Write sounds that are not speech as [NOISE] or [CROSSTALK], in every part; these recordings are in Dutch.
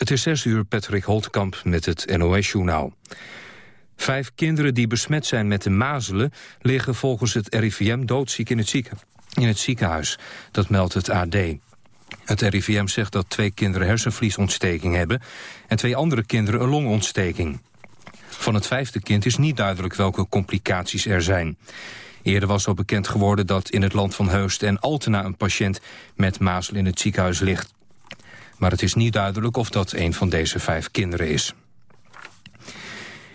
Het is 6 uur, Patrick Holtkamp met het NOS-journaal. Vijf kinderen die besmet zijn met de mazelen... liggen volgens het RIVM doodziek in het, in het ziekenhuis. Dat meldt het AD. Het RIVM zegt dat twee kinderen hersenvliesontsteking hebben... en twee andere kinderen een longontsteking. Van het vijfde kind is niet duidelijk welke complicaties er zijn. Eerder was al bekend geworden dat in het land van Heust en Altena... een patiënt met mazel in het ziekenhuis ligt. Maar het is niet duidelijk of dat een van deze vijf kinderen is.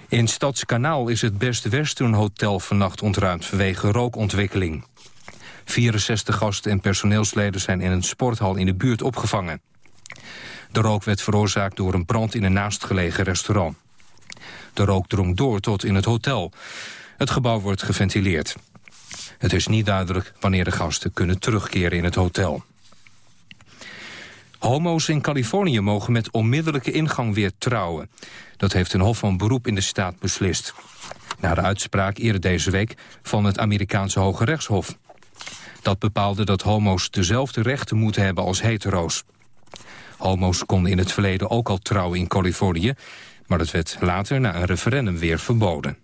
In Stadskanaal is het Best Western Hotel vannacht ontruimd vanwege rookontwikkeling. 64 gasten en personeelsleden zijn in een sporthal in de buurt opgevangen. De rook werd veroorzaakt door een brand in een naastgelegen restaurant. De rook drong door tot in het hotel. Het gebouw wordt geventileerd. Het is niet duidelijk wanneer de gasten kunnen terugkeren in het hotel. Homo's in Californië mogen met onmiddellijke ingang weer trouwen. Dat heeft een hof van beroep in de staat beslist. Na de uitspraak eerder deze week van het Amerikaanse Hoge Rechtshof. Dat bepaalde dat homo's dezelfde rechten moeten hebben als hetero's. Homo's konden in het verleden ook al trouwen in Californië... maar dat werd later na een referendum weer verboden.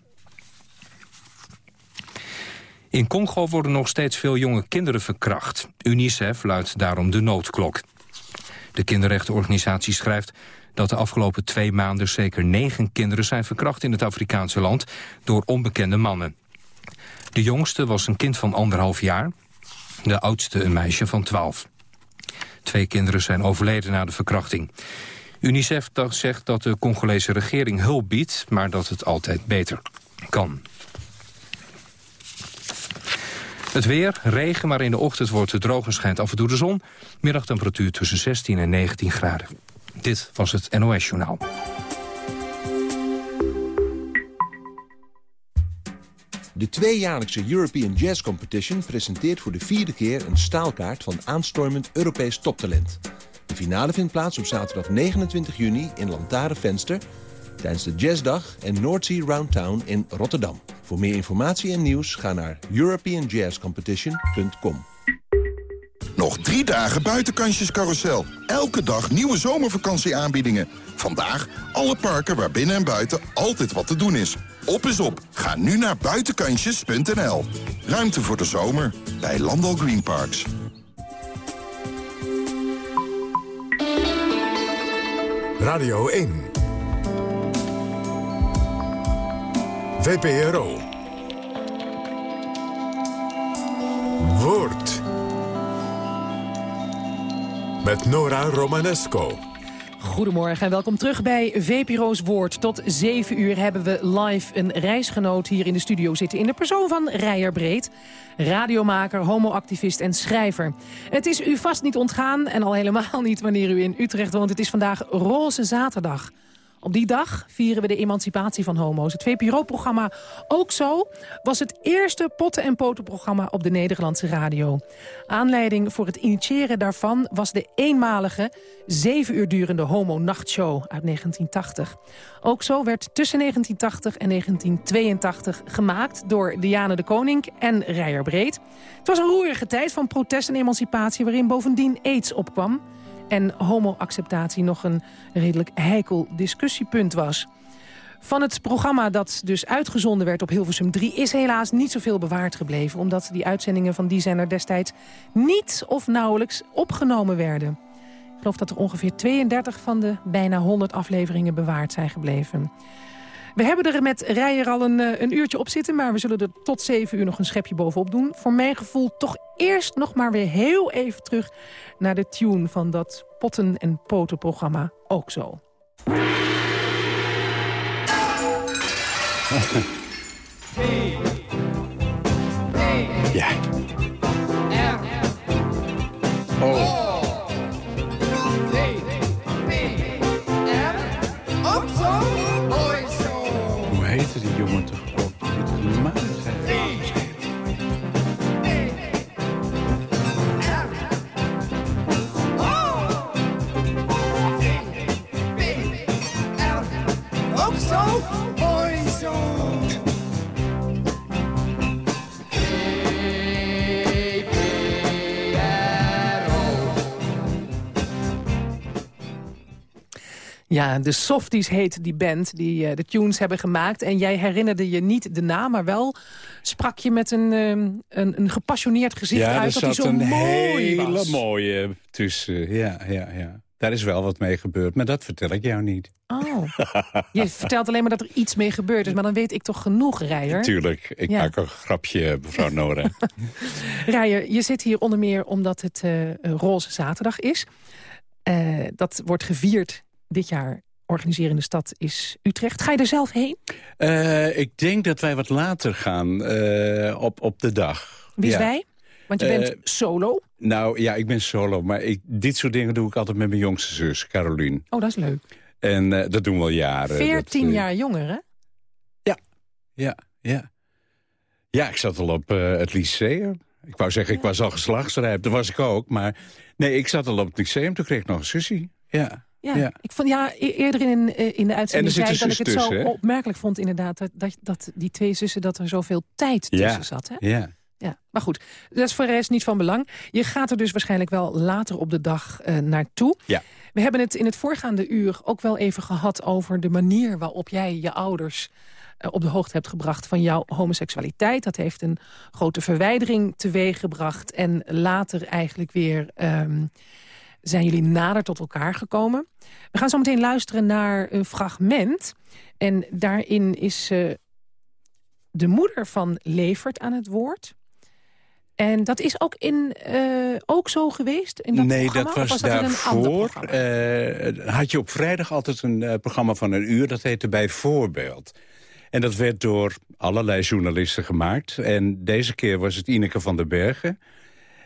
In Congo worden nog steeds veel jonge kinderen verkracht. UNICEF luidt daarom de noodklok. De kinderrechtenorganisatie schrijft dat de afgelopen twee maanden zeker negen kinderen zijn verkracht in het Afrikaanse land door onbekende mannen. De jongste was een kind van anderhalf jaar, de oudste een meisje van twaalf. Twee kinderen zijn overleden na de verkrachting. UNICEF zegt dat de Congolese regering hulp biedt, maar dat het altijd beter kan. Het weer, regen, maar in de ochtend wordt het droog en schijnt af en toe de zon. Middagtemperatuur tussen 16 en 19 graden. Dit was het NOS Journaal. De tweejaarlijkse European Jazz Competition presenteert voor de vierde keer een staalkaart van aanstormend Europees toptalent. De finale vindt plaats op zaterdag 29 juni in Venster tijdens de Jazzdag en Noordsea Roundtown in Rotterdam. Voor meer informatie en nieuws ga naar europeanjazzcompetition.com. Nog drie dagen buitenkansjes carousel. Elke dag nieuwe zomervakantieaanbiedingen. Vandaag alle parken waar binnen en buiten altijd wat te doen is. Op is op. Ga nu naar buitenkansjes.nl. Ruimte voor de zomer bij Landal Green Parks. Radio 1. VPRO. Woord. Met Nora Romanesco. Goedemorgen en welkom terug bij VPRO's Woord. Tot 7 uur hebben we live een reisgenoot hier in de studio zitten... in de persoon van Rijer Breed, radiomaker, homoactivist en schrijver. Het is u vast niet ontgaan en al helemaal niet wanneer u in Utrecht woont. Het is vandaag Roze Zaterdag. Op die dag vieren we de emancipatie van homo's. Het VPRO-programma Ook Zo was het eerste potten- en potenprogramma op de Nederlandse radio. Aanleiding voor het initiëren daarvan was de eenmalige, zeven uur durende homo-nachtshow uit 1980. Ook Zo werd tussen 1980 en 1982 gemaakt door Diane de Koning en Rijer Breed. Het was een roerige tijd van protest en emancipatie waarin bovendien aids opkwam en homoacceptatie nog een redelijk heikel discussiepunt was. Van het programma dat dus uitgezonden werd op Hilversum 3... is helaas niet zoveel bewaard gebleven... omdat die uitzendingen van die zender destijds niet of nauwelijks opgenomen werden. Ik geloof dat er ongeveer 32 van de bijna 100 afleveringen bewaard zijn gebleven. We hebben er met Rijer al een, eh, een uurtje op zitten... maar we zullen er tot 7 uur nog een schepje bovenop doen. Voor mijn gevoel toch eerst nog maar weer heel even terug... naar de tune van dat potten- en potenprogramma Ook Zo. [LAUGHS] Ja. Oh. Ja, de Softies heet die band die uh, de tunes hebben gemaakt. En jij herinnerde je niet de naam, maar wel sprak je met een, um, een, een, gepassioneerd gezicht ja, uit dat hij zo een mooi hele was. mooie tussen. Ja, ja, ja. Daar is wel wat mee gebeurd, maar dat vertel ik jou niet. Oh, je vertelt alleen maar dat er iets mee gebeurd is, maar dan weet ik toch genoeg, Rijer? Tuurlijk, ik Ja. maak een grapje, mevrouw Nora. [LAUGHS] Rijer, je zit hier onder meer omdat het eh, een Roze Zaterdag is. Eh, dat wordt gevierd dit jaar. Organiserende stad is Utrecht. Ga je er zelf heen? Eh, ik denk dat wij wat later gaan eh, op, op de dag. Wie is Ja. wij? Want je bent Eh, solo. Nou ja, ik ben solo, maar ik, dit soort dingen doe ik altijd met mijn jongste zus, Caroline. Oh, dat is leuk. En dat doen we al jaren. 14 Dat, eh, jaar jonger, hè? Ja, ja. Ja, ik zat al op het lyceum. Ik wou zeggen, ik was al geslachtsrijp. Dat was ik ook. Maar nee, ik zat al op het lyceum. Toen kreeg ik nog een sussie. Ja. Ja, Ja. ik vond ja e- eerder in, eh, in de uitzending En zei dat ik het zo hè? opmerkelijk vond inderdaad dat, dat, dat die twee zussen dat er zoveel tijd tussen zat. Hè? Ja. Ja, maar goed, dat is voor de rest niet van belang. Je gaat er dus waarschijnlijk wel later op de dag eh, naartoe. Ja. We hebben het in het voorgaande uur ook wel even gehad over de manier waarop jij je ouders eh, op de hoogte hebt gebracht van jouw homoseksualiteit. Dat heeft een grote verwijdering teweeggebracht. En later eigenlijk weer ehm, zijn jullie nader tot elkaar gekomen. We gaan zo meteen luisteren naar een fragment. En daarin is eh, de moeder van Levert aan het woord. En dat is ook, in, eh, ook zo geweest in dat nee, programma? dat was, dat daarvoor. eh, had je op vrijdag altijd een programma van een uur. Dat heette Bijvoorbeeld. En dat werd door allerlei journalisten gemaakt. En deze keer was het Ineke van den Bergen.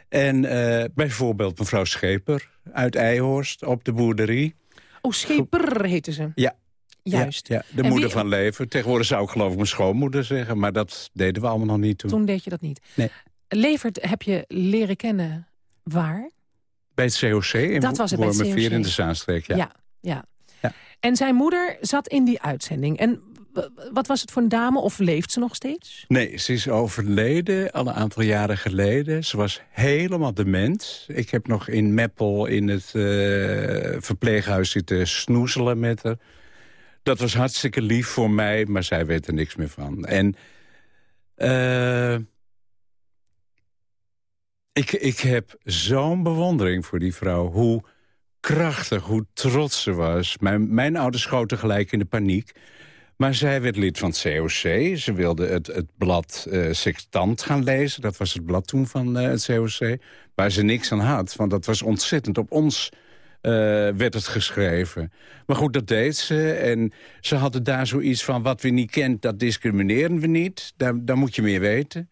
En eh, bijvoorbeeld mevrouw Scheper uit Eihorst op de boerderie. Oh, Scheper heette ze. Ja. Juist. Ja, ja, de En moeder wie- van Leven. Tegenwoordig zou ik geloof ik mijn schoonmoeder zeggen. Maar dat deden we allemaal nog niet toen. Toen deed je dat niet. Nee. Levert heb je leren kennen waar? Bij het COC in Dat was het, bij het Wormerveer in de Zaanstreek. Ja. Ja, ja. Ja. En zijn moeder zat in die uitzending. En wat was het voor een dame? Of leeft ze nog steeds? Nee, ze is overleden al een aantal jaren geleden. Ze was helemaal dement. Ik heb nog in Meppel in het eh, verpleeghuis zitten snoezelen met haar. Dat was hartstikke lief voor mij, maar zij weet er niks meer van. En eh, ik, ik heb zo'n bewondering voor die vrouw. Hoe krachtig, hoe trots ze was. Mijn, mijn ouders schoten gelijk in de paniek. Maar zij werd lid van het COC. Ze wilde het, het blad eh Sextant gaan lezen. Dat was het blad toen van eh, het COC. Waar ze niks aan had, want dat was ontzettend. Op ons eh, werd het geschreven. Maar goed, dat deed ze. En ze hadden daar zoiets van... wat we niet kent, dat discrimineren we niet. Daar, daar moet je meer weten.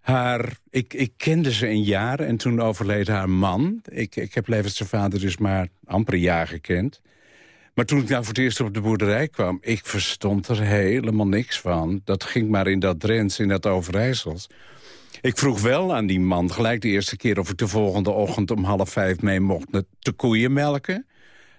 Haar, ik, ik kende ze een jaar en toen overleed haar man. Ik, ik heb Levert zijn vader dus maar amper een jaar gekend. Maar toen ik nou voor het eerst op de boerderij kwam... ik verstond er helemaal niks van. Dat ging maar in dat Drents, in dat Overijssels. Ik vroeg wel aan die man gelijk de eerste keer... of ik de volgende ochtend om half vijf mee mocht de koeien melken.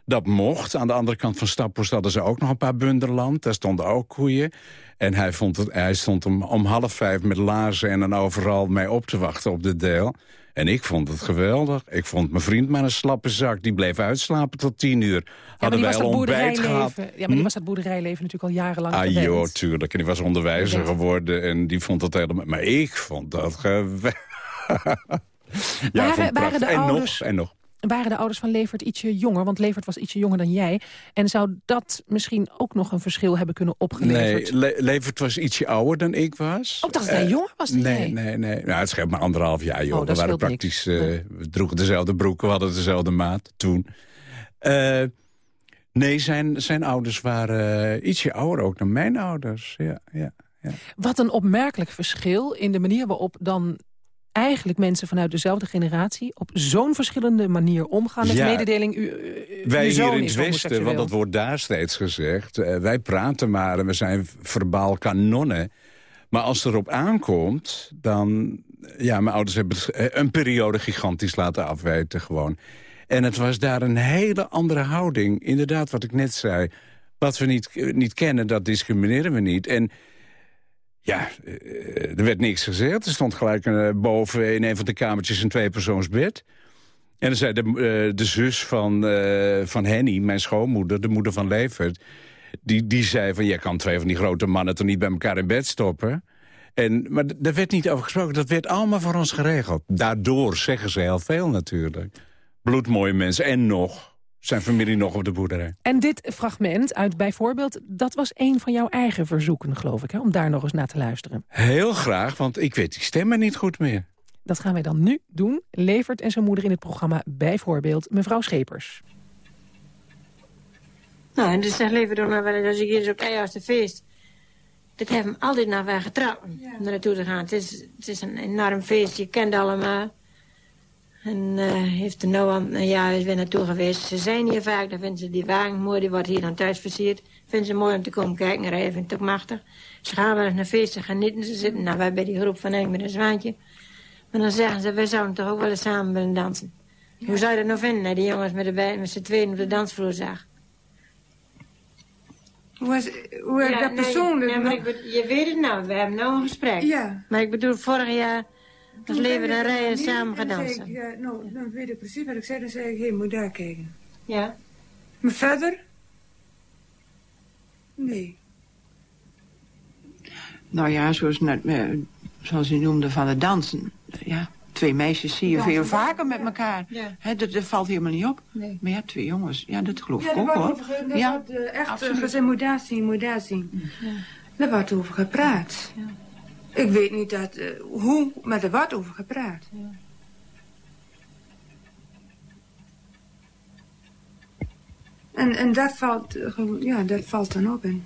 Dat mocht. Aan de andere kant van Staphorst hadden ze ook nog een paar bunderland. Daar stonden ook koeien. En hij, vond het, hij stond om, om half vijf met laarzen en dan overal mij op te wachten op de deel. En ik vond het geweldig. Ik vond mijn vriend maar een slappe zak. Die bleef uitslapen tot tien uur. Ja, Hadden die wij was al dat ontbijt gehad. boerderijleven. Ja, maar die was dat boerderijleven natuurlijk al jarenlang Ah gewend. joh, tuurlijk. En die was onderwijzer Ja. geworden en die vond dat helemaal... Maar ik vond dat geweldig. [LAUGHS] ja, Waren- waren de en ouders- nog, en nog. Waren de ouders van Levert ietsje jonger? Want Levert was ietsje jonger dan jij. En zou dat misschien ook nog een verschil hebben kunnen opgeleverd? Nee, Le Levert was ietsje ouder dan ik was. Oh, ik dacht dat hij Eh, jonger was dan nee, jij. Nee, nee, Nou, het scheelt maar anderhalf jaar, joh. Oh, we waren praktisch... eh. We droegen dezelfde broeken, we hadden dezelfde maat toen. Eh, nee, zijn, zijn ouders waren ietsje ouder ook dan mijn ouders. Ja, ja, ja. Wat een opmerkelijk verschil in de manier waarop dan eigenlijk mensen vanuit dezelfde generatie... op zo'n verschillende manier omgaan met Ja. mededeling... U, u- u- Wij hier in het Westen, want dat wordt daar steeds gezegd... eh, wij praten maar en we zijn verbaal kanonnen. Maar als het erop aankomt, dan... Ja, mijn ouders hebben eh, een periode gigantisch laten afweten gewoon. En het was daar een hele andere houding. Inderdaad, wat ik net zei. Wat we niet, eh, niet kennen, dat discrimineren we niet. En ja, eh, er werd niks gezegd. Er stond gelijk een, eh, boven in een van de kamertjes een tweepersoonsbed. En dan zei de, eh, de zus van, van Henny, mijn schoonmoeder, de moeder van Levert... Die, die zei van, je kan twee van die grote mannen toch niet bij elkaar in bed stoppen? En, maar daar werd niet over gesproken, dat werd allemaal voor ons geregeld. Daardoor zeggen ze heel veel natuurlijk. Bloedmooie mensen en nog zijn familie nog op de boerderij. En dit fragment uit bijvoorbeeld, dat was een van jouw eigen verzoeken, geloof ik, hè, om daar nog eens naar te luisteren. Heel graag, want ik weet die stemmen niet goed meer. Dat gaan wij dan nu doen. Levert en zijn moeder in het programma bijvoorbeeld mevrouw Schepers. Nou, en dus zegt Levert ook nog wel eens, als ik hier eens op het feest... Dat hebben we altijd naar wij getrokken, om er naartoe te gaan. Het is, het is een enorm feest, je kent allemaal. En uh, heeft nou al een jaar weer naartoe geweest. Ze zijn hier vaak, dan vinden ze die wagen mooi, die wordt hier dan thuis versierd. Vinden ze mooi om te komen kijken en rijden, vindt het ook machtig. Ze gaan wel eens naar feesten, genieten. Ze zitten nou, wij bij die groep van Henk met een zwaantje. Maar dan zeggen ze, wij zouden toch ook wel eens samen willen dansen. Hoe zou je dat nou vinden, die jongens met, de, met z'n tweeën op de dansvloer zag? Hoe, was, hoe heb dat persoonlijk? Ja, maar ik je weet het nou, we hebben nou een gesprek. Ja. Maar ik bedoel, vorig jaar als leven en rijden samen gedansen. Ja, nou, dan weet ik precies wat ik zei. Dan zei ik, hé, hey, moet daar kijken. Ja. Maar verder? Nee. Nou ja, zoals, net, eh, zoals u noemde van het dansen. Ja, twee meisjes zie je veel vaker met elkaar. Ja. dat, dat, valt helemaal niet op. Nee. Maar ja, twee jongens, ja, dat geloof ik ook hoor. Over, ja, wordt, uh, echt absoluut. gezegd, moet daar zien, moet daar zien. Ja. Daar wordt over gepraat. Ja. Ik weet niet dat, uh, hoe, maar er wordt over gepraat. Ja. En, en dat, valt, ja, dat valt dan op in.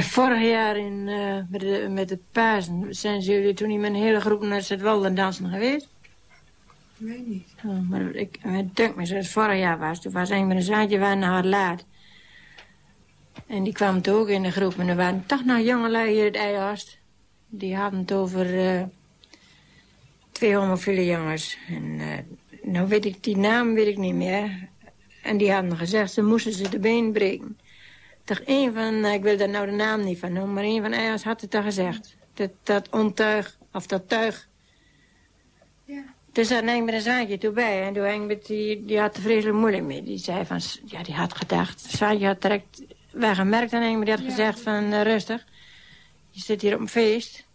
Vorig jaar in, uh, met, de, met de Pasen zijn jullie toen niet met een hele groep naar het Walden dansen geweest? Nee, niet. Oh, maar ik, ik denk me, zoals het vorig jaar was, toen was ik met een zaadje waar naar wat laat. En die kwam toen ook in de groep en er waren toch nog jongelui hier het Eihorst. Die hadden het over uh, twee homofiele jongens. En uh, nou weet ik, die naam weet ik niet meer. En die hadden gezegd, ze moesten ze de been breken toch een van, eh, ik wil daar nou de naam niet van noemen... maar een van Eijers had het toch gezegd. Dat, dat ontuig, of dat tuig... Ja. Dus daar hing met een zaadje toe bij. En toen hing die, die had er vreselijk moeilijk mee. Die zei van, ja, die had gedacht... Zaadje had direct weggemerkt en maar die had gezegd van, uh, rustig... je zit hier op een feest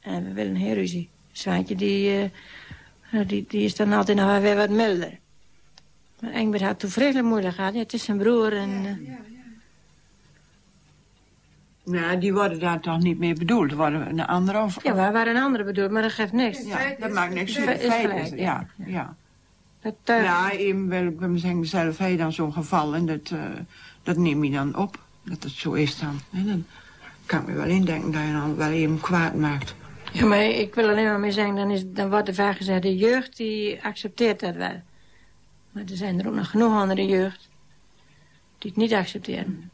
en we willen geen ruzie. Zwaantje, die, uh, die, die is dan altijd nog weer wat milder. Maar Engbert had toen vreselijk moeilijk gehad. Ja, het is zijn broer en... Ja, ja, ja, die worden daar toch niet meer bedoeld. Worden een andere of... Ja, waar waren een andere bedoeld, maar dat geeft niks. Ja, dat maakt niks uit. Feit is, ja, ja. Dat, uh... Ja, even wil ik zeggen zelf, hij dan zo'n geval en dat, uh, dat neem je dan op. Dat het zo is dan. En dan kan ik me wel indenken dat je dan wel even kwaad maakt. Ja, maar ik wil alleen maar mee zeggen, dan, is, dan wordt er vaak gezegd, de jeugd die accepteert dat wel. Maar er zijn er ook nog genoeg andere jeugd die het niet accepteren.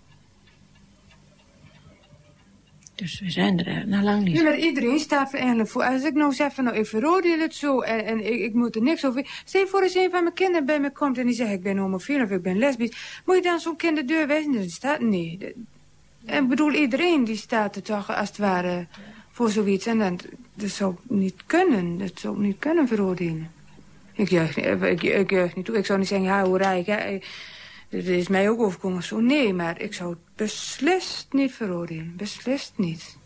Dus we zijn er nou lang niet. Ja, maar iedereen staat er eigenlijk voor. Als ik nou zeg van, nou, ik veroordeel het zo en, en ik, ik, moet er niks over... Stel voor als een van mijn kinderen bij me komt en die zegt... ik ben homofiel of ik ben lesbisch. Moet je dan zo'n kind de deur wijzen? Dat staat... Nee. En bedoel, iedereen die staat er toch als het ware voor zoiets. En dan, dat zou niet kunnen. Dat zou niet kunnen veroordelen. Ik juich, ik, ik, ik niet toe. Ik zou niet zeggen, ja, hoe rijk, hè. Dat is mij ook overkomen zo. Nee, maar ik zou beslist niet veroordelen. Beslist niet.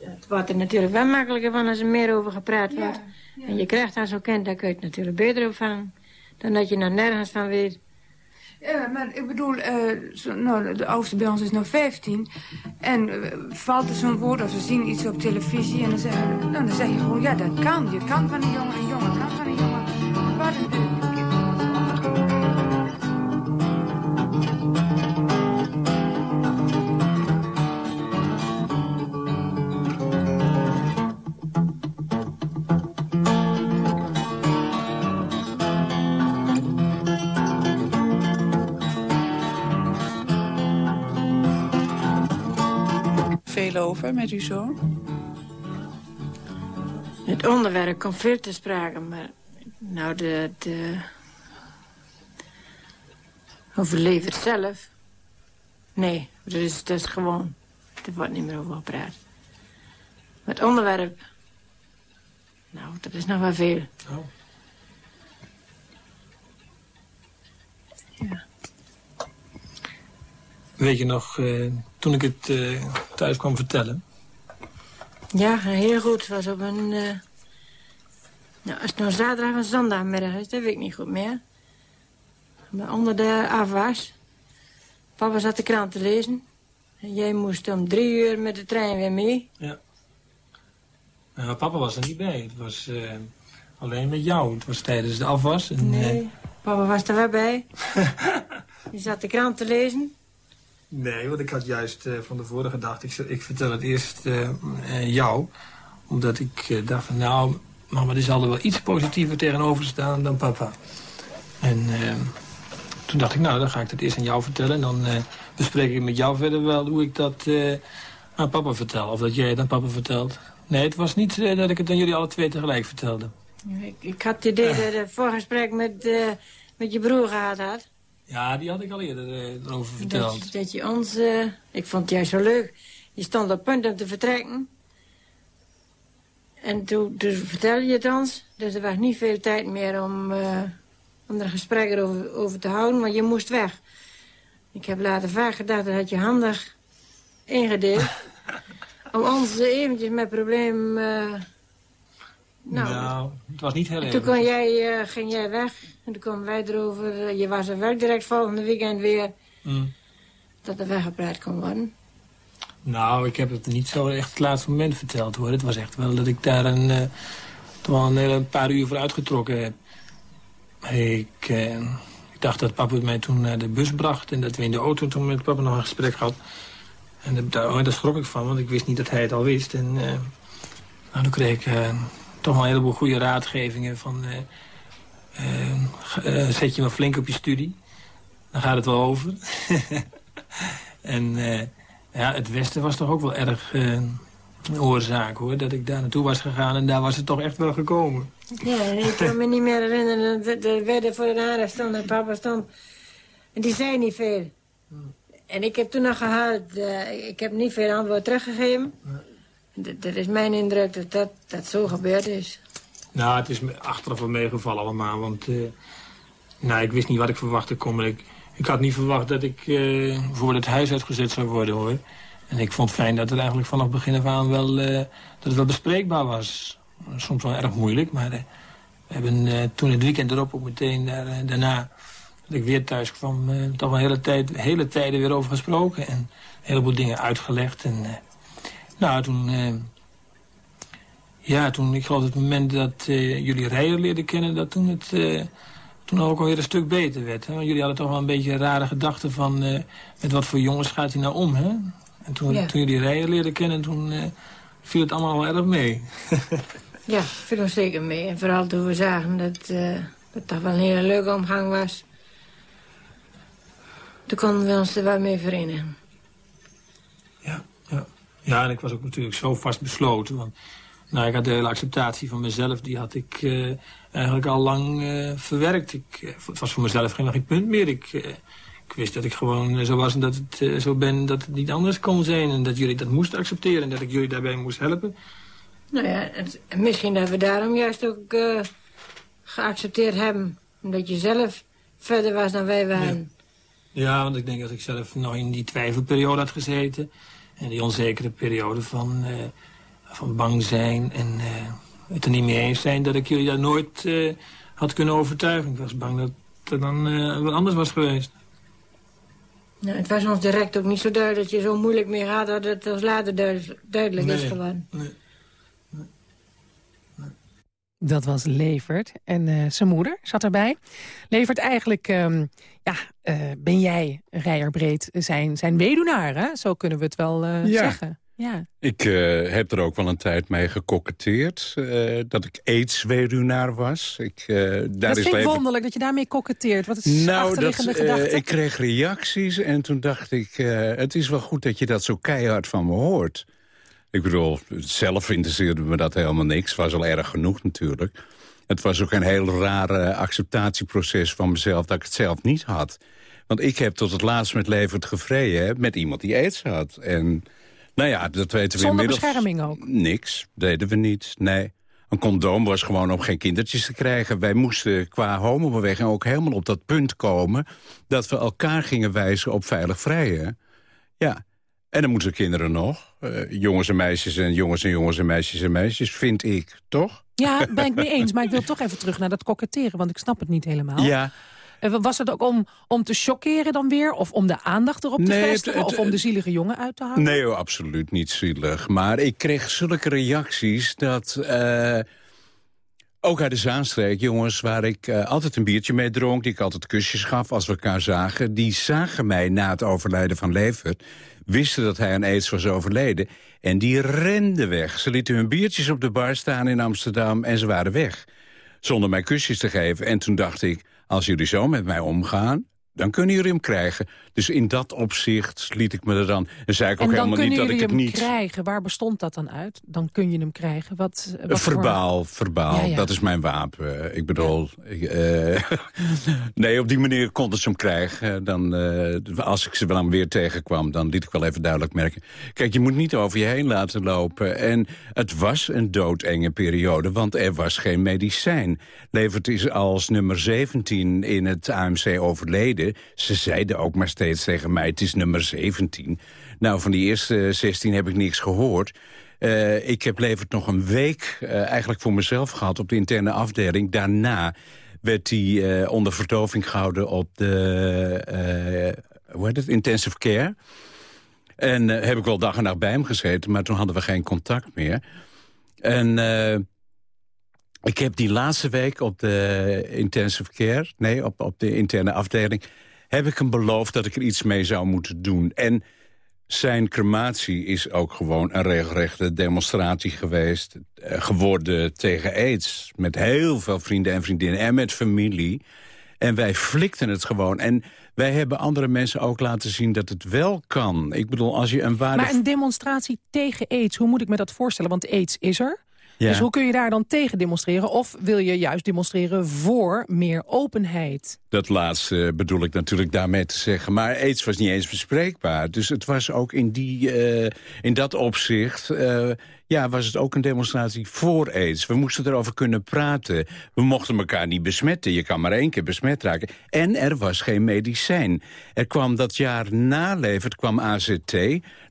Het wordt er natuurlijk wel makkelijker van als er meer over gepraat wordt. En je krijgt daar zo'n kind, dan kun je het natuurlijk beter opvangen. Dan dat je nog nergens van weet. Ja, maar ik bedoel, uh, zo, nou, de oudste bij ons is nog 15. En uh, valt er zo'n woord of ze zien iets op televisie... en dan, zeggen, nou, dan zeg je gewoon, ja, dat kan. Je kan van een jongen, een jongen kan van een jongen. Wat een over met uw zoon? Het onderwerp komt veel te sprake, maar... Nou, de... de over het zelf... Nee, dat is, dat is gewoon... Er wordt niet meer over gepraat. Maar het onderwerp... Nou, dat is nog wel veel. Oh. Ja. Weet je nog, uh, toen ik het uh, thuis kwam vertellen? Ja, heel goed. Het was op een... Uh, nou, als het nou zaterdag of zondagmiddag is, dat weet ik niet goed meer. Maar onder de afwas. Papa zat de krant te lezen. En jij moest om drie uur met de trein weer mee. Ja. Nou, papa was er niet bij. Het was uh, alleen met jou. Het was tijdens de afwas. En, nee, uh... papa was er wel bij. [LAUGHS] Je zat de krant te lezen. Nee, want ik had juist uh, van tevoren gedacht... Ik, ik vertel het eerst jou. Omdat ik dacht van... Nou, mama, die zal er wel iets positiever tegenover staan dan papa. En toen dacht ik, nou, dan ga ik het eerst aan jou vertellen. En dan bespreek ik met jou verder wel hoe ik dat aan papa vertel. Of dat jij het aan papa vertelt. Nee, het was niet uh, dat ik het aan jullie alle twee tegelijk vertelde. Ik, ik had het idee dat het voorgesprek met, uh, met je broer gehad had. Ja, die had ik al eerder uh, erover verteld. Dat, dat je ons... ik vond het juist zo leuk. Je stond op punt om te vertrekken. En toen, toen vertelde je het ons. Dus er was niet veel tijd meer om, om er gesprekken over, over te houden. Want je moest weg. Ik heb later vaak gedacht dat je handig ingedeeld. [LAUGHS] om ons eventjes met probleem... Uh, nou, nou, het was niet heel erg. Toen kon jij, uh, ging jij weg en toen kwamen wij erover. Uh, je was er wel direct volgende weekend weer. Mm. Dat er weggepraat kon worden. Nou, ik heb het niet zo echt het laatste moment verteld hoor. Het was echt wel dat ik daar een, uh, toch een, een, paar uur voor uitgetrokken heb. Ik, ik dacht dat papa mij toen naar de bus bracht... en dat we in de auto toen met papa nog een gesprek hadden. En daar, daar schrok ik van, want ik wist niet dat hij het al wist. En uh, nou, toen kreeg ik toch wel een heleboel goede raadgevingen van... Uh, zet je maar flink op je studie. Dan gaat het wel over. [LAUGHS] en ja, het Westen was toch ook wel erg een oorzaak, hoor. Dat ik daar naartoe was gegaan en daar was het toch echt wel gekomen. Ja, ik kan me niet meer herinneren. Er werden voor de aarde stond en papa stond. En die zei niet veel. En ik heb toen nog gehaald, uh, ik heb niet veel antwoord teruggegeven. Dat is mijn indruk dat, dat dat zo gebeurd is. Nou, het is achteraf wel meegevallen allemaal, want uh, nou, ik wist niet wat ik verwachten kon. Ik, ik had niet verwacht dat ik uh, voor het huis uitgezet zou worden, hoor. En ik vond het fijn dat het eigenlijk vanaf begin af aan wel, dat het wel bespreekbaar was. Soms wel erg moeilijk, maar we hebben toen het weekend erop ook meteen daar, daarna dat ik weer thuis kwam, toch een hele, tijd, hele tijden weer over gesproken. En een heleboel dingen uitgelegd. En, nou, toen... Ja, toen, ik geloof het moment dat jullie rijden leerden kennen... dat toen het toen ook alweer een stuk beter werd. Hè? Want jullie hadden toch wel een beetje rare gedachten van... met wat voor jongens gaat hij nou om, hè? En toen, ja. toen jullie rijden leerden kennen, toen viel het allemaal wel erg mee. [LAUGHS] ja, viel ons zeker mee. En vooral toen we zagen dat, dat dat wel een hele leuke omgang was... Toen konden we ons er wel mee verenigen. Ja, ja. ja, en ik was ook natuurlijk zo vast besloten. Want nou, ik had de hele acceptatie van mezelf, die had ik uh, eigenlijk al lang uh, verwerkt. Ik, uh, het was voor mezelf geen, geen punt meer. Ik, ik wist dat ik gewoon zo was en dat het zo ben dat het niet anders kon zijn. En dat jullie dat moesten accepteren en dat ik jullie daarbij moest helpen. Nou ja, en misschien dat we daarom juist ook geaccepteerd hebben. Omdat je zelf verder was dan wij waren. Ja, want ik denk dat ik zelf nog in die twijfelperiode had gezeten. En die onzekere periode van, van bang zijn en uh, het er niet mee eens zijn... dat ik jullie daar nooit uh, had kunnen overtuigen. Ik was bang dat het dan wat anders was geweest. Nou, het was ons direct ook niet zo duidelijk dat je zo moeilijk mee had... dat het als later duidelijk nee, is geworden. Nee. Dat was Levert. En uh, zijn moeder zat erbij. Levert, eigenlijk um, ja, uh, ben jij, Rijerbreed, zijn, zijn weduwnaar. Hè? Zo kunnen we het wel uh, ja. zeggen. Ja. Ik heb er ook wel een tijd mee gekoketteerd. dat ik aids-weduwnaar was. Ik, daar dat is vind ik even... wonderlijk dat je daarmee koketteert. Wat is nou, dat, gedachte? ik kreeg reacties en toen dacht ik... het is wel goed dat je dat zo keihard van me hoort. Ik bedoel, zelf interesseerde me dat helemaal niks. was al erg genoeg natuurlijk. Het was ook een heel rare acceptatieproces van mezelf... dat ik het zelf niet had. Want ik heb tot het laatst met levend gevreden... met iemand die aids had. En nou ja, dat weten we Zonder inmiddels... bescherming ook? Niks, deden we niet, nee. Een condoom was gewoon om geen kindertjes te krijgen. Wij moesten qua homobeweging ook helemaal op dat punt komen... dat we elkaar gingen wijzen op veilig vrijen. Ja, en dan moeten kinderen nog. Uh, jongens en meisjes en jongens en jongens en meisjes en meisjes, vind ik, toch? Ja, ben ik mee eens. Maar ik wil toch even terug naar dat koketteren, want ik snap het niet helemaal. Ja, was het ook om, om te chockeren dan weer? Of om de aandacht erop te vestigen? of om de zielige jongen uit te houden? Nee, absoluut niet zielig. Maar ik kreeg zulke reacties dat... Uh, ook uit de Zaanstreek, jongens, waar ik uh, altijd een biertje mee dronk... die ik altijd kusjes gaf als we elkaar zagen... die zagen mij na het overlijden van Levert... wisten dat hij aan aids was overleden... en die renden weg. Ze lieten hun biertjes op de bar staan in Amsterdam en ze waren weg. Zonder mij kusjes te geven. En toen dacht ik, als jullie zo met mij omgaan, dan kunnen jullie hem krijgen. Dus in dat opzicht liet ik me er dan... En zei ik ook helemaal niet dat ik het niet... krijgen. Waar bestond dat dan uit? Dan kun je hem krijgen. Wat, wat verbaal, verbaal. Dat is mijn wapen. Ik bedoel... uh, [LAUGHS] nee, op die manier konden ze hem krijgen. Dan, uh, als ik ze dan weer tegenkwam, dan liet ik wel even duidelijk merken... Kijk, je moet niet over je heen laten lopen. En het was een doodenge periode, want er was geen medicijn. Levert is als nummer 17 in het AMC overleden. Ze zeiden ook maar steeds tegen mij, het is nummer 17. Nou, van die eerste 16 heb ik niks gehoord. Uh, ik heb leverd nog een week uh, eigenlijk voor mezelf gehad op de interne afdeling. Daarna werd hij uh, onder verdoving gehouden op de hoe heet het, intensive care. En heb ik wel dag en nacht bij hem gezeten, maar toen hadden we geen contact meer. En ik heb die laatste week op de intensive care... nee, op, op de interne afdeling heb ik hem beloofd dat ik er iets mee zou moeten doen. En zijn crematie is ook gewoon een regelrechte demonstratie geweest... Eh, geworden tegen aids. Met heel veel vrienden en vriendinnen en met familie. En wij flikten het gewoon. En wij hebben andere mensen ook laten zien dat het wel kan. Ik bedoel, als je een waarde... Maar een demonstratie tegen aids, hoe moet ik me dat voorstellen? Want aids is er. Dus hoe kun je daar dan tegen demonstreren? Of wil je juist demonstreren voor meer openheid? Dat laatste bedoel ik natuurlijk daarmee te zeggen. Maar aids was niet eens bespreekbaar. Dus het was ook in, die, uh, in dat opzicht... Uh, ja, was het ook een demonstratie voor aids. We moesten erover kunnen praten. We mochten elkaar niet besmetten. Je kan maar één keer besmet raken. En er was geen medicijn. Er kwam dat jaar naleverd, kwam AZT.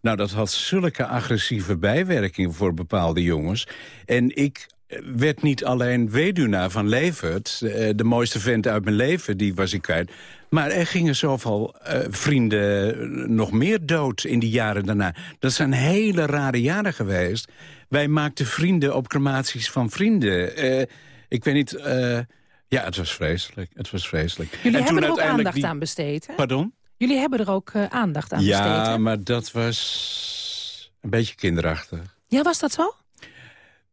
Nou, dat had zulke agressieve bijwerkingen voor bepaalde jongens. En ik werd niet alleen weduwnaar van Levert. Eh, de mooiste vent uit mijn leven, die was ik kwijt. Maar er gingen zoveel uh, vrienden nog meer dood in die jaren daarna. Dat zijn hele rare jaren geweest. Wij maakten vrienden op crematies van vrienden. Uh, ik weet niet... Uh, ja, het was vreselijk. Het was vreselijk. Jullie en hebben er ook aandacht die... aan besteed, hè? Pardon? Jullie hebben er ook aandacht aan ja, besteed, Ja, maar dat was een beetje kinderachtig. Ja, was dat zo?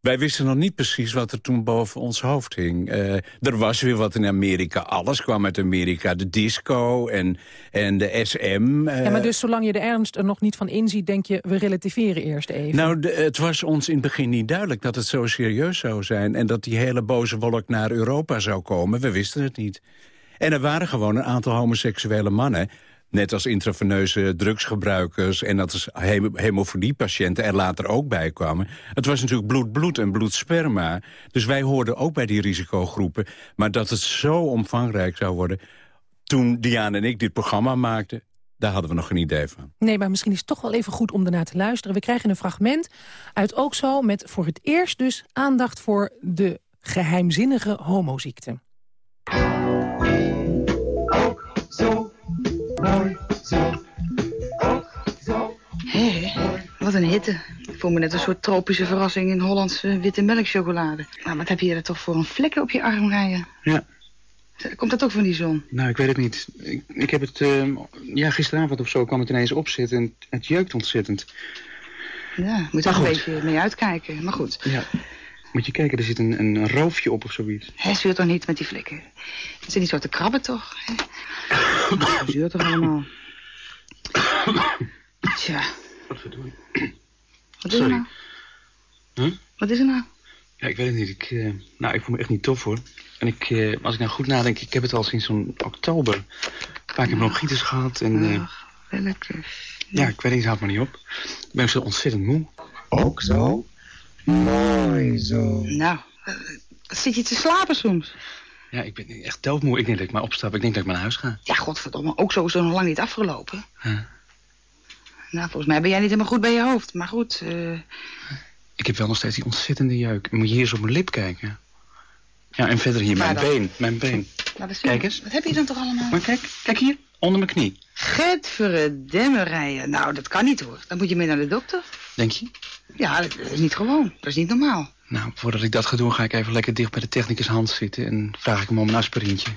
Wij wisten nog niet precies wat er toen boven ons hoofd hing. Uh, er was weer wat in Amerika. Alles kwam uit Amerika. De disco en, en de SM. Uh... Ja, maar dus zolang je de ernst er nog niet van inziet... denk je, we relativeren eerst even. Nou, de, het was ons in het begin niet duidelijk dat het zo serieus zou zijn... en dat die hele boze wolk naar Europa zou komen. We wisten het niet. En er waren gewoon een aantal homoseksuele mannen net als intraveneuze drugsgebruikers... en dat is hemofiliepatiënten er later ook bij kwamen. Het was natuurlijk bloed, bloed en bloedsperma. Dus wij hoorden ook bij die risicogroepen. Maar dat het zo omvangrijk zou worden... toen Diane en ik dit programma maakten... Daar hadden we nog geen idee van. Nee, maar misschien is het toch wel even goed om ernaar te luisteren. We krijgen een fragment uit ook zo met voor het eerst dus aandacht voor de geheimzinnige homoziekte. Mooi zo. zo. Hé, wat een hitte. Ik voel me net een soort tropische verrassing in Hollandse witte melkchocolade. Nou, wat heb je er toch voor een vlekken op je arm rijden? Ja. Komt dat ook van die zon? Nou, ik weet het niet. Ik, ik heb het... Uh, ja, gisteravond of zo kwam het ineens opzitten en het jeukt ontzettend. Ja, moet er een beetje mee uitkijken. Maar goed. Ja. Moet je kijken, er zit een, een roofje op of zoiets. Hij zuurt toch niet met die flikken? Het zijn niet zo te krabben, toch? Hij [COUGHS] zuurt toch allemaal? Tja. Wat verdorie. Wat is er nou? Huh? Wat is er nou? Ja, ik weet het niet. Ik, uh, nou, ik voel me echt niet tof, hoor. En ik, uh, als ik nou goed nadenk, ik heb het al sinds zo'n oktober. Een paar keer bronchitis gehad en... Uh, Ach, welke... Ja, ik weet niet, het houdt me niet op. Ik ben zo ontzettend moe. Ook zo? Mooi zo. Nou, zit je te slapen soms? Ja, ik ben echt doodmoe. Ik denk dat ik maar opstap. Ik denk dat ik maar naar huis ga. Ja, godverdomme. Ook sowieso nog lang niet afgelopen. Nou, volgens mij ben jij niet helemaal goed bij je hoofd. Maar goed, uh... Ik heb wel nog steeds die ontzettende jeuk. Moet je hier eens op mijn lip kijken. Ja, en verder hier, mijn been. Mijn been. Kijk eens. Wat heb je dan toch allemaal? Maar kijk, kijk hier. Onder mijn knie. Getverdemmerijen. Nou, dat kan niet hoor. Dan moet je mee naar de dokter. Denk je? Ja, dat is niet gewoon. Dat is niet normaal. Nou, voordat ik dat ga doen, ga ik even lekker dicht bij de technicus hand zitten... en vraag ik hem om een aspirintje.